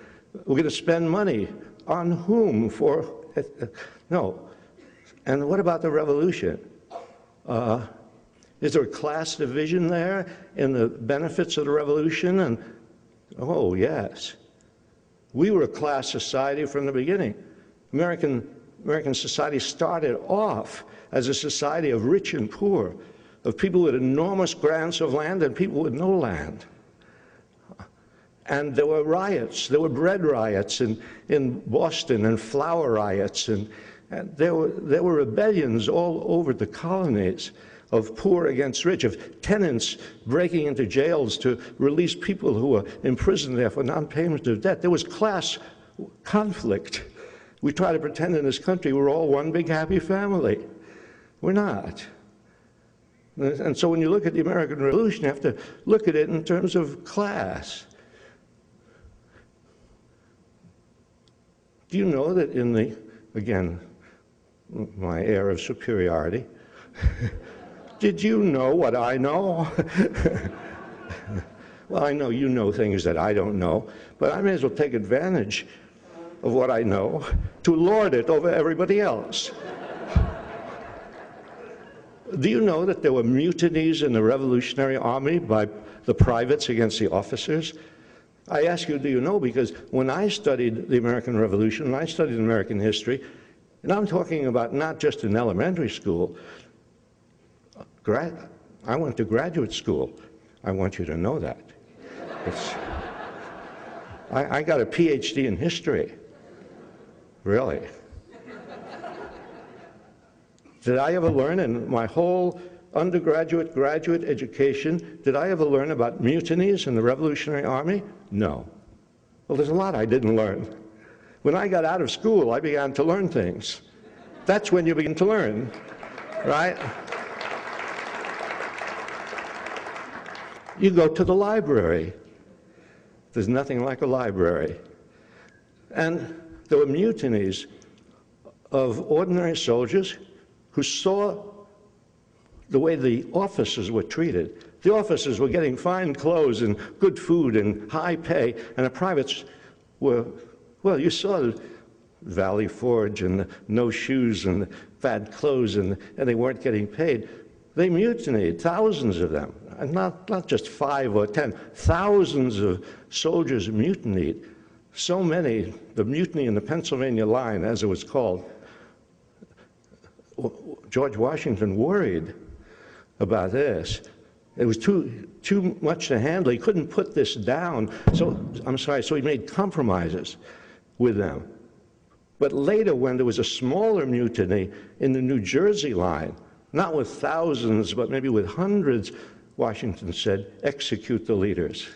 We're going to spend money. On whom? For, no. And what about the revolution? Uh, is there a class division there in the benefits of the revolution? And oh, yes. We were a class society from the beginning. American, American society started off as a society of rich and poor, of people with enormous grants of land and people with no land. And there were riots. There were bread riots in, in Boston and flour riots and, and there were, there were rebellions all over the colonies. Of poor against rich, of tenants breaking into jails to release people who were imprisoned there for non payment of debt. There was class conflict. We try to pretend in this country we're all one big happy family. We're not. And so when you look at the American Revolution, you have to look at it in terms of class. Do you know that in the, again, my air of superiority, did you know what I know? well, I know you know things that I don't know, but I may as well take advantage of what I know to lord it over everybody else. Do you know that there were mutinies in the Revolutionary Army by the privates against the officers? I ask you, do you know? Because when I studied the American Revolution, when I studied American history, and I'm talking about not just in elementary school, grad, I went to graduate school. I want you to know that. I, I got a PhD in history. Really. Did I ever learn in my whole undergraduate, graduate education, did I ever learn about mutinies in the Revolutionary Army? No. Well, there's a lot I didn't learn. When I got out of school, I began to learn things. That's when you begin to learn, right? You go to the library. There's nothing like a library. And there were mutinies of ordinary soldiers who saw the way the officers were treated. The officers were getting fine clothes and good food and high pay, and the privates were, well, you saw Valley Forge and no shoes and bad clothes, and, and they weren't getting paid. They mutinied, thousands of them, and not, not just five or ten, thousands of soldiers mutinied. So many, the mutiny in the Pennsylvania line, as it was called, George Washington worried about this. It was too, too much to handle. He couldn't put this down. So, I'm sorry, so he made compromises with them. But later, when there was a smaller mutiny in the New Jersey line, not with thousands, but maybe with hundreds, Washington said, execute the leaders.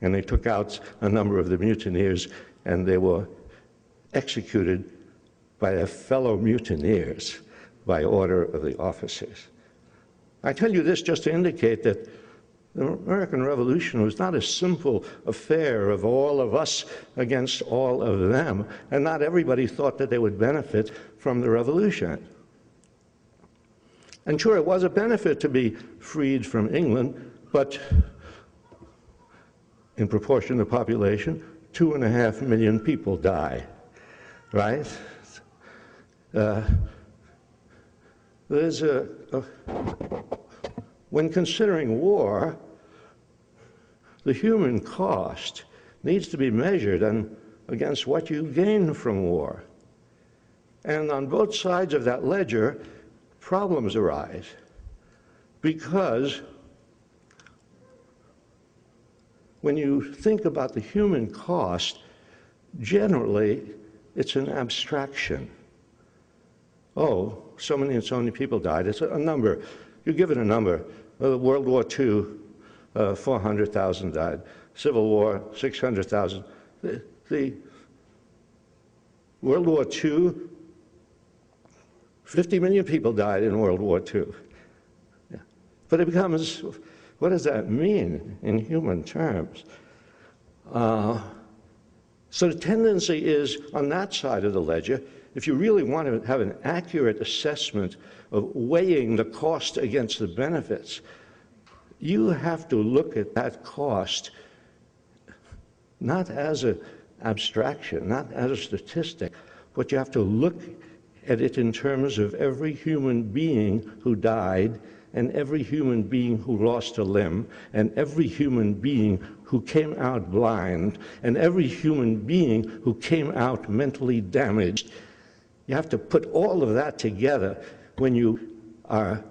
And they took out a number of the mutineers, and they were executed by their fellow mutineers by order of the officers. I tell you this just to indicate that the American Revolution was not a simple affair of all of us against all of them, and not everybody thought that they would benefit from the revolution. And sure, it was a benefit to be freed from England, but in proportion to population, two and a half million people die, right? Uh, there's a, a, when considering war, the human cost needs to be measured and against what you gain from war. And on both sides of that ledger, problems arise because when you think about the human cost, generally it's an abstraction. Oh, so many and so many people died. It's a, number. You give it a number. Uh, World War II, uh, 400,000 died. Civil War, 600,000. The, the World War II, 50 million people died in World War II. Yeah. But it becomes, what does that mean in human terms? Uh, so the tendency is on that side of the ledger if you really want to have an accurate assessment of weighing the cost against the benefits, you have to look at that cost not as an abstraction, not as a statistic, but you have to look at it in terms of every human being who died and every human being who lost a limb and every human being who came out blind and every human being who came out mentally damaged you have to put all of that together when you are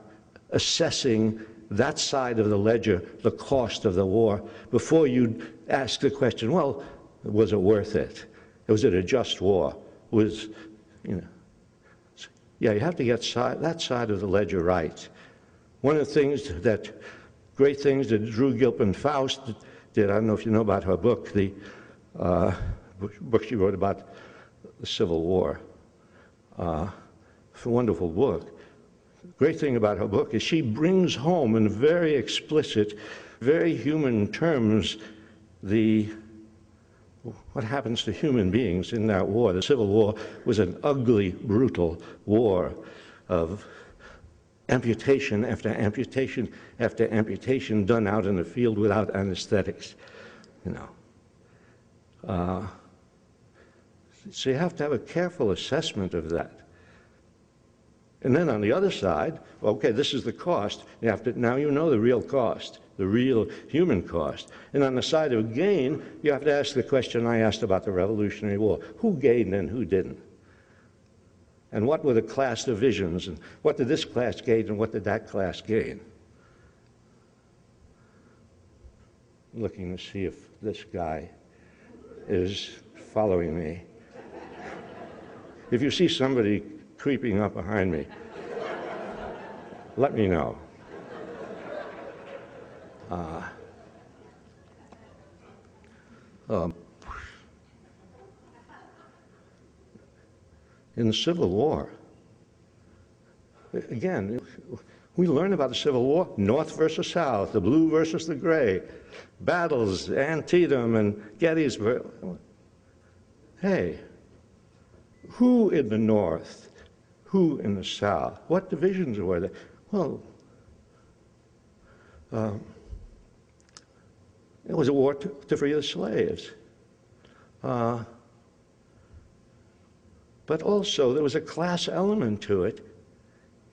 assessing that side of the ledger, the cost of the war, before you ask the question, well, was it worth it? Was it a just war? Was, you know, yeah, you have to get side, that side of the ledger right. One of the things that, great things that Drew Gilpin Faust did, I don't know if you know about her book, the uh, book she wrote about the Civil War. Uh, it's a wonderful book. Great thing about her book is she brings home in very explicit, very human terms the what happens to human beings in that war. The Civil War was an ugly, brutal war of amputation after amputation after amputation done out in the field without anesthetics, you know. Uh, so you have to have a careful assessment of that. And then on the other side, okay, this is the cost. You have to, now you know the real cost, the real human cost. And on the side of gain, you have to ask the question I asked about the Revolutionary War who gained and who didn't? And what were the class divisions? And what did this class gain and what did that class gain? looking to see if this guy is following me. If you see somebody creeping up behind me, let me know. Uh, um, in the Civil War, again, we learn about the Civil War, North versus South, the blue versus the gray, battles, Antietam and Gettysburg. Hey, who in the North, who in the South, what divisions were there? Well, um, it was a war to, to free the slaves. Uh, but also, there was a class element to it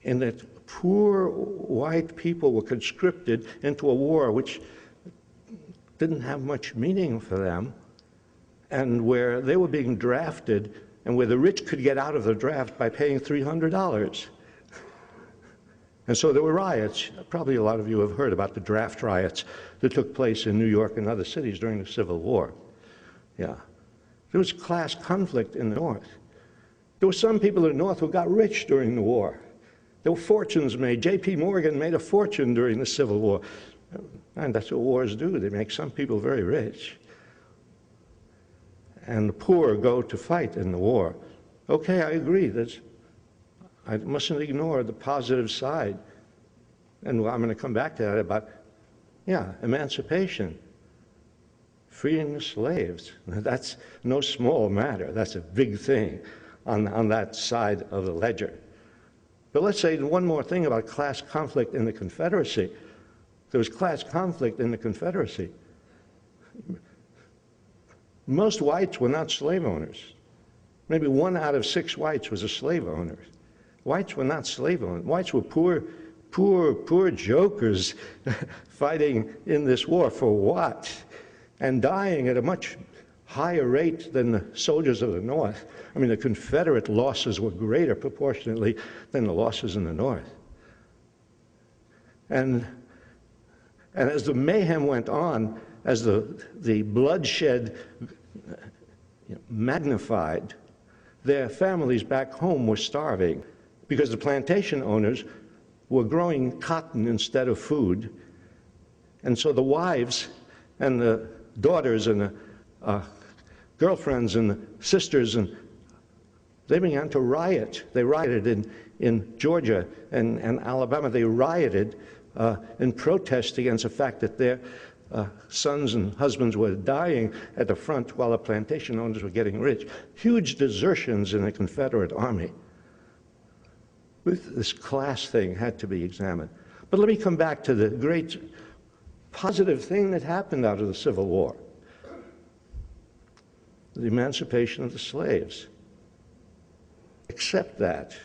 in that poor white people were conscripted into a war which didn't have much meaning for them, and where they were being drafted, and where the rich could get out of the draft by paying $300. And so there were riots. Probably a lot of you have heard about the draft riots that took place in New York and other cities during the Civil War. Yeah. There was class conflict in the North. There were some people in the North who got rich during the war. There were fortunes made. J.P. Morgan made a fortune during the Civil War. And that's what wars do. They make some people very rich. And the poor go to fight in the war. Okay, I agree. That's, I mustn't ignore the positive side. And I'm going to come back to that about, yeah, emancipation, freeing the slaves. That's no small matter. That's a big thing on, on that side of the ledger. But let's say one more thing about class conflict in the Confederacy. There was class conflict in the Confederacy. Most whites were not slave owners. Maybe one out of six whites was a slave owner. Whites were not slave owners. Whites were poor, poor, poor jokers fighting in this war for what? And dying at a much higher rate than the soldiers of the North. I mean, the Confederate losses were greater proportionately than the losses in the North. And, and as the mayhem went on, as the, the bloodshed magnified, their families back home were starving because the plantation owners were growing cotton instead of food. And so the wives and the daughters and the uh, girlfriends and the sisters and they began to riot. They rioted in, in Georgia and, and Alabama. They rioted uh, in protest against the fact that their uh, sons and husbands were dying at the front while the plantation owners were getting rich. Huge desertions in the Confederate Army. This class thing had to be examined. But let me come back to the great positive thing that happened out of the Civil War the emancipation of the slaves Except that.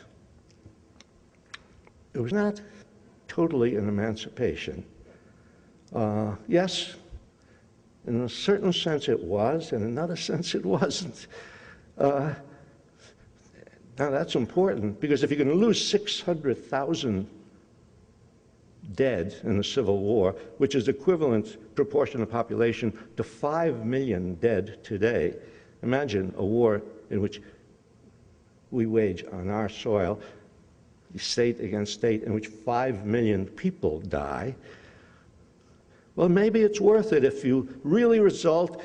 It was not totally an emancipation. Uh, yes, in a certain sense it was, in another sense it wasn't. Uh, now that's important because if you're going to lose 600,000 dead in the Civil War, which is equivalent proportion of population to 5 million dead today, imagine a war in which we wage on our soil. state against state, in which five million people die, well, maybe it's worth it if you really result,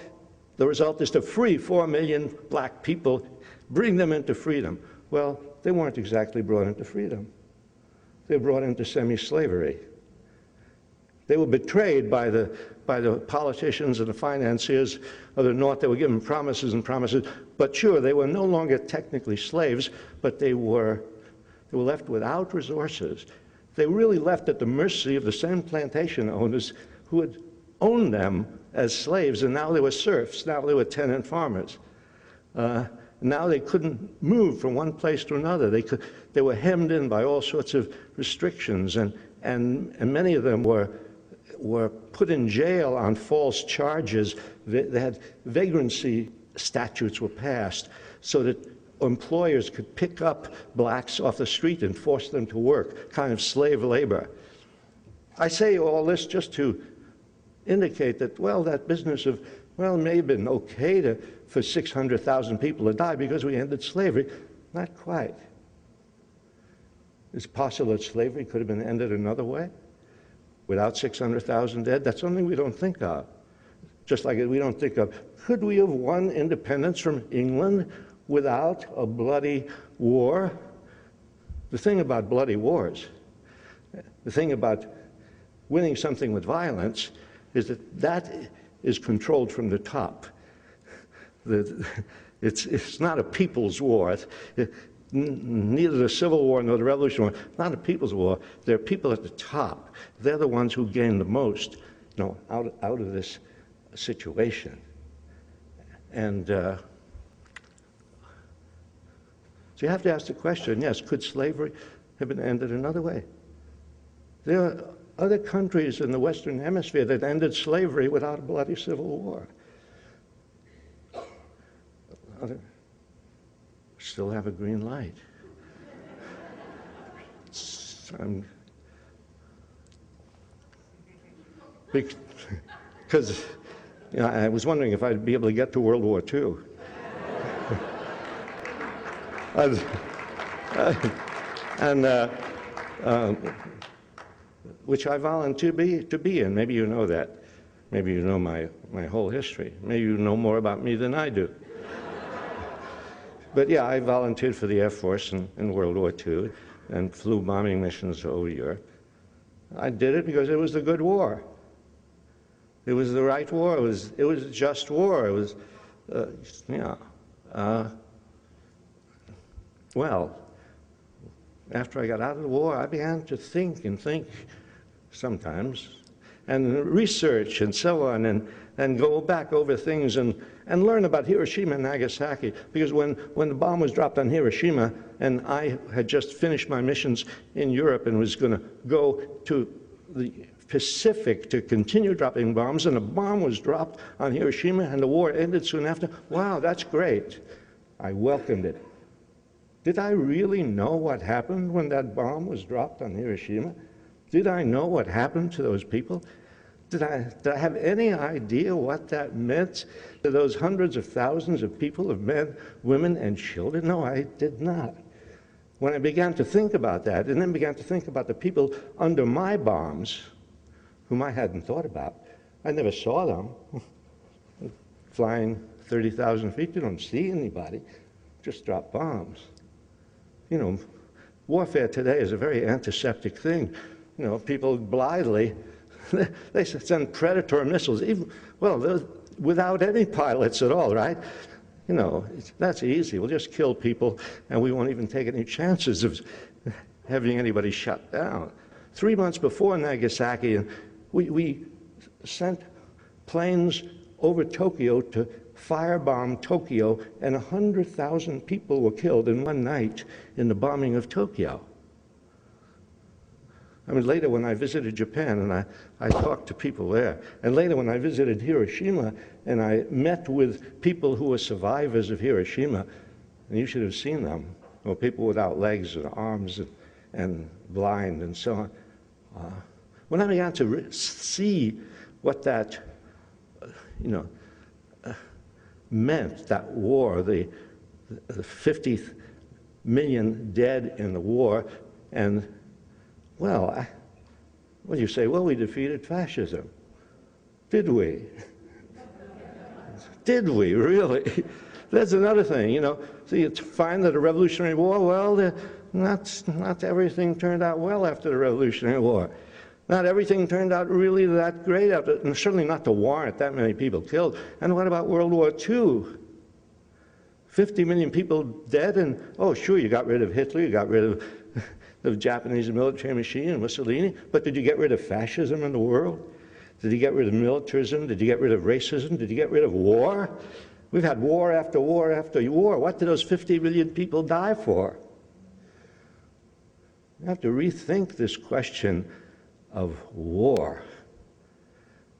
the result is to free four million black people, bring them into freedom. Well, they weren't exactly brought into freedom. They were brought into semi slavery. They were betrayed by the, by the politicians and the financiers of the North. They were given promises and promises. But sure, they were no longer technically slaves, but they were, they were left without resources. They were really left at the mercy of the same plantation owners who had owned them as slaves, and now they were serfs. Now they were tenant farmers. Uh, now they couldn't move from one place to another. They, could, they were hemmed in by all sorts of restrictions, and, and, and many of them were were put in jail on false charges. They, had vagrancy statutes were passed so that employers could pick up blacks off the street and force them to work, kind of slave labor. I say all this just to indicate that, well, that business of, well, it may have been okay to, for 600,000 people to die because we ended slavery. Not quite. It's possible that slavery could have been ended another way without 600,000 dead? That's something we don't think of. Just like we don't think of, could we have won independence from England without a bloody war? The thing about bloody wars, the thing about winning something with violence, is that that is controlled from the top. It's, it's not a people's war. It, neither the Civil War nor the Revolution War, not a people's war. There are people at the top. They're the ones who gain the most, you know, out, out of this situation. And uh, so you have to ask the question, yes, could slavery have been ended another way? There are other countries in the Western Hemisphere that ended slavery without a bloody civil war. Other, still have a green light. I'm, because you know, I was wondering if I'd be able to get to World War II. and uh, um, which I volunteered to be, to be in. Maybe you know that. Maybe you know my, my whole history. Maybe you know more about me than I do. But yeah, I volunteered for the Air Force in, in World War II and flew bombing missions over Europe. I did it because it was a good war. It was the right war. It was, it was a just war. It was, uh, yeah. Uh, well, after I got out of the war, I began to think and think sometimes and research and so on and, and go back over things and, and learn about Hiroshima and Nagasaki. Because when, when the bomb was dropped on Hiroshima, and I had just finished my missions in Europe and was going to go to the Pacific to continue dropping bombs, and a bomb was dropped on Hiroshima, and the war ended soon after. Wow, that's great. I welcomed it. Did I really know what happened when that bomb was dropped on Hiroshima? Did I know what happened to those people? Did I, did I have any idea what that meant to those hundreds of thousands of people, of men, women, and children? No, I did not. When I began to think about that, and then began to think about the people under my bombs, whom I hadn't thought about, I never saw them. Flying 30,000 feet, you don't see anybody, just drop bombs. You know, warfare today is a very antiseptic thing. You know, people blithely they send predator missiles, even, well, without any pilots at all, right? You know, that's easy. We'll just kill people and we won't even take any chances of having anybody shut down. Three months before Nagasaki, we, we sent planes over Tokyo to firebomb Tokyo, and 100,000 people were killed in one night in the bombing of Tokyo. I mean, later when I visited Japan and I, I talked to people there, and later when I visited Hiroshima and I met with people who were survivors of Hiroshima, and you should have seen them, or people without legs and arms and, and blind and so on. Uh, when I began to re- see what that, uh, you know, uh, meant, that war, the, the 50 million dead in the war, And, well, I, well, you say, well, we defeated fascism. Did we? Did we, really? That's another thing, you know. So you find that the Revolutionary War, well, the, not, not everything turned out well after the Revolutionary War. Not everything turned out really that great after, and certainly not to warrant that many people killed. And what about World War II? 50 million people dead, and oh, sure, you got rid of Hitler, you got rid of the Japanese military machine, and Mussolini, but did you get rid of fascism in the world? Did you get rid of militarism? Did you get rid of racism? Did you get rid of war? We've had war after war after war. What did those 50 million people die for? We have to rethink this question of war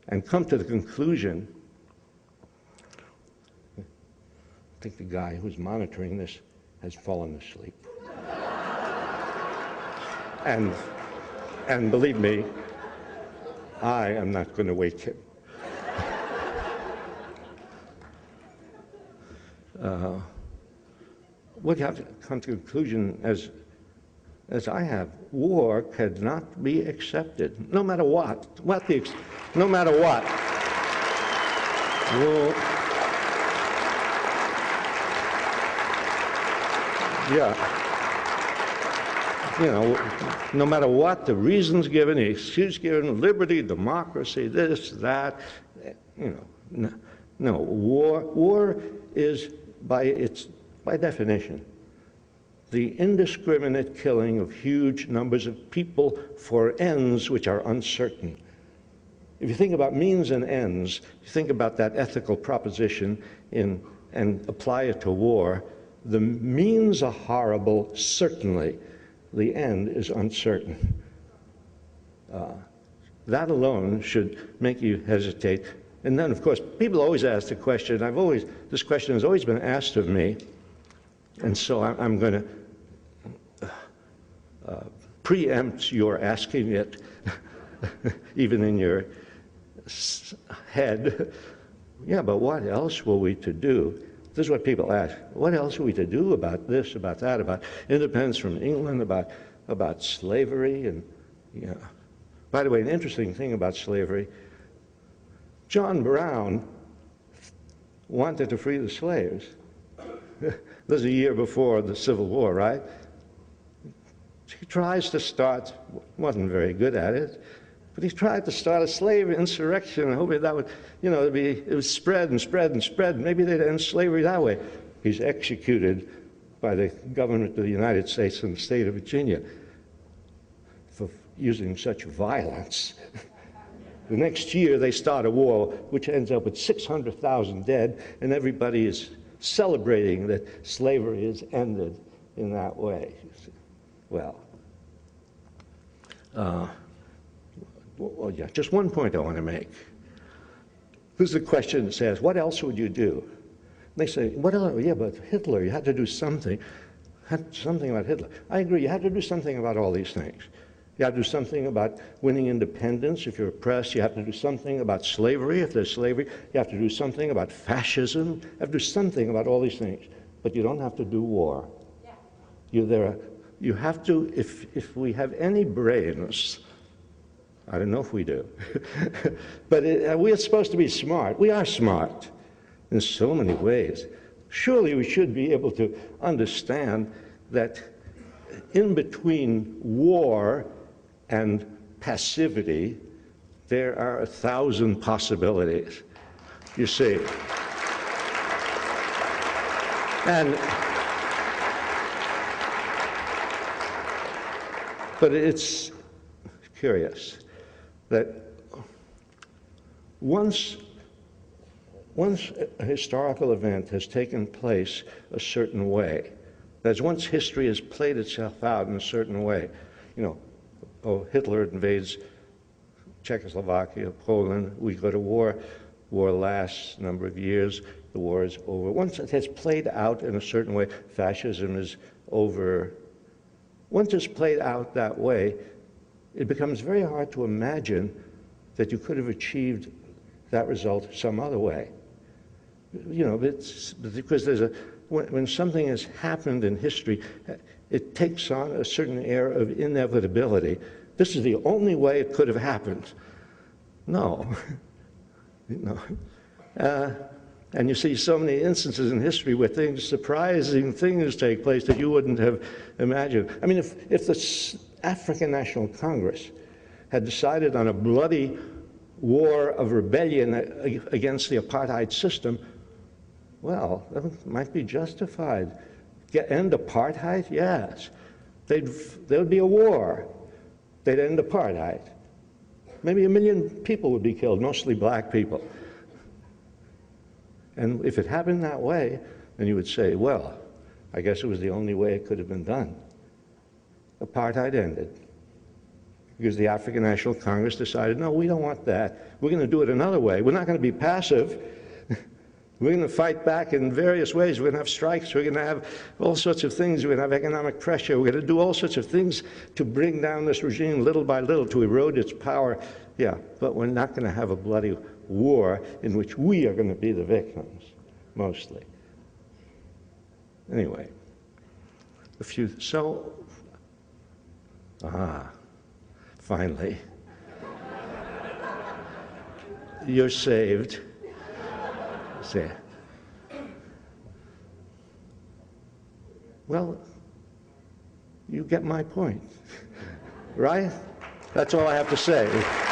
and come to the conclusion. I think the guy who's monitoring this has fallen asleep. And, and believe me, I am not going to wake him. uh, you have to come to conclusion as as I have, war cannot be accepted, no matter what. What the, no matter what. War, yeah. You know, no matter what the reasons given, the excuse given, liberty, democracy, this, that, you know, no, war, war is by its by definition the indiscriminate killing of huge numbers of people for ends which are uncertain. If you think about means and ends, you think about that ethical proposition in, and apply it to war, the means are horrible, certainly. The end is uncertain. Uh, that alone should make you hesitate. And then, of course, people always ask the question. I've always this question has always been asked of me, and so I'm going to uh, preempt your asking it, even in your head. Yeah, but what else were we to do? This is what people ask. What else are we to do about this, about that, about independence from England, about, about slavery? And, yeah. By the way, an interesting thing about slavery John Brown wanted to free the slaves. this is a year before the Civil War, right? He tries to start, wasn't very good at it, but he tried to start a slave insurrection, hoping that would, you know, be, it would spread and spread and spread. Maybe they'd end slavery that way. He's executed by the government of the United States and the state of Virginia for using such violence. the next year, they start a war which ends up with 600,000 dead, and everybody is celebrating that slavery is ended in that way. Well, uh, well, yeah, just one point I want to make. This is a question that says, what else would you do? And they say, what else? Yeah, but Hitler, you had to do something. Had something about Hitler. I agree, you had to do something about all these things. You have to do something about winning independence if you're oppressed. You have to do something about slavery if there's slavery. You have to do something about fascism. You have to do something about all these things. But you don't have to do war. Yeah. You, there you have to, if, if we have any brains, I don't know if we do, but it, uh, we are supposed to be smart. We are smart in so many ways. Surely we should be able to understand that in between war and passivity, there are a thousand possibilities. You see. And But it's curious that once, once a historical event has taken place a certain way, that once history has played itself out in a certain way, you know, oh, Hitler invades Czechoslovakia, Poland, we go to war, war lasts a number of years, the war is over. Once it has played out in a certain way, fascism is over once it's played out that way, it becomes very hard to imagine that you could have achieved that result some other way. You know, it's because there's a when, when something has happened in history, it takes on a certain air of inevitability. This is the only way it could have happened. No. no. Uh, and you see so many instances in history where things, surprising things take place that you wouldn't have imagined. I mean, if, if the African National Congress had decided on a bloody war of rebellion against the apartheid system, well, that might be justified. Get, end apartheid? Yes. They'd, there would be a war. They'd end apartheid. Maybe a million people would be killed, mostly black people. And if it happened that way, then you would say, well, I guess it was the only way it could have been done. Apartheid ended because the African National Congress decided, no, we don't want that. We're going to do it another way. We're not going to be passive. We're going to fight back in various ways. We're going to have strikes. We're going to have all sorts of things. We're going to have economic pressure. We're going to do all sorts of things to bring down this regime little by little, to erode its power. Yeah, but we're not going to have a bloody war in which we are going to be the victims, mostly. Anyway, a few. So, ah, finally, you're saved. Say, well, you get my point, right? That's all I have to say.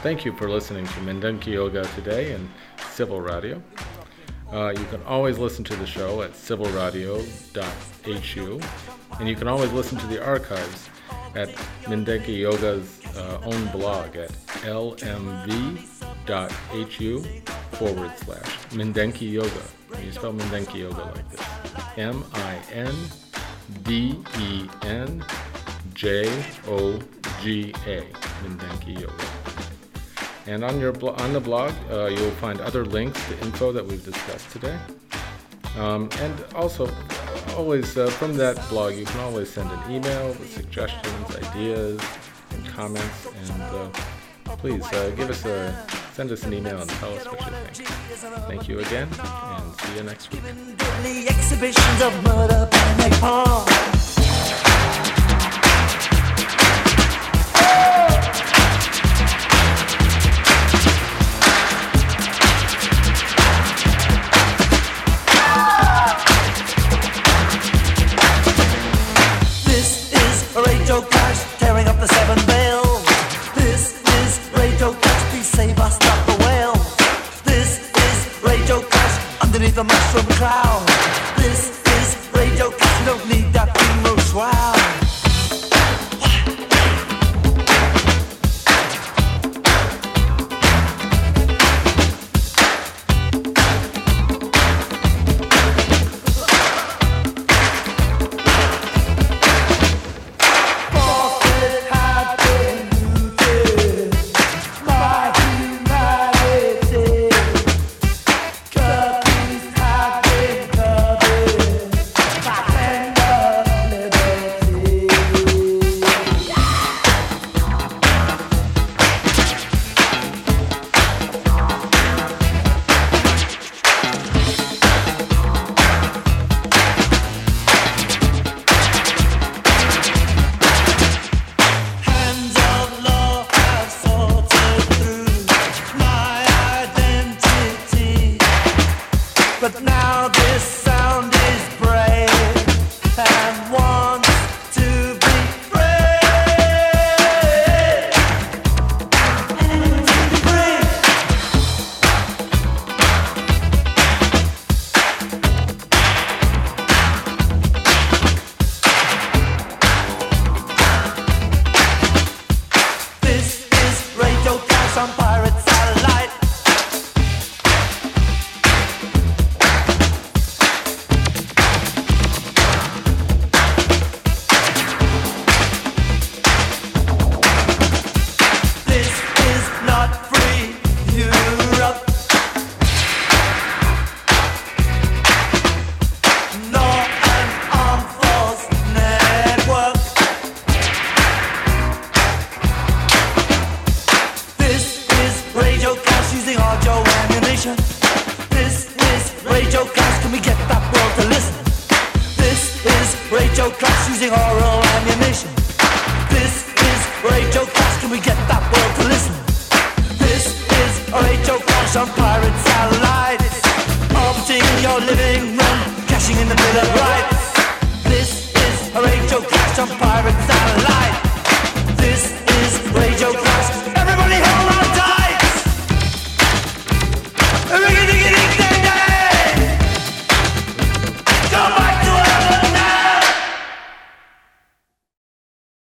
Thank you for listening to Mindenki Joga today and Civil Radio. Uh, you can always listen to the show at civilradio.hu, and you can always listen to the archives at Mindenki Joga's uh, own blog at lmv.hu forward slash Mindenki Joga. And you spell Mindenki Joga like this M I N D E N J O G A. Mindenki Joga. And on your on the blog, uh, you'll find other links to info that we've discussed today. Um, and also, always uh, from that blog, you can always send an email with suggestions, ideas, and comments. And uh, please uh, give us a send us an email and tell us what you think. Thank you again, and see you next week.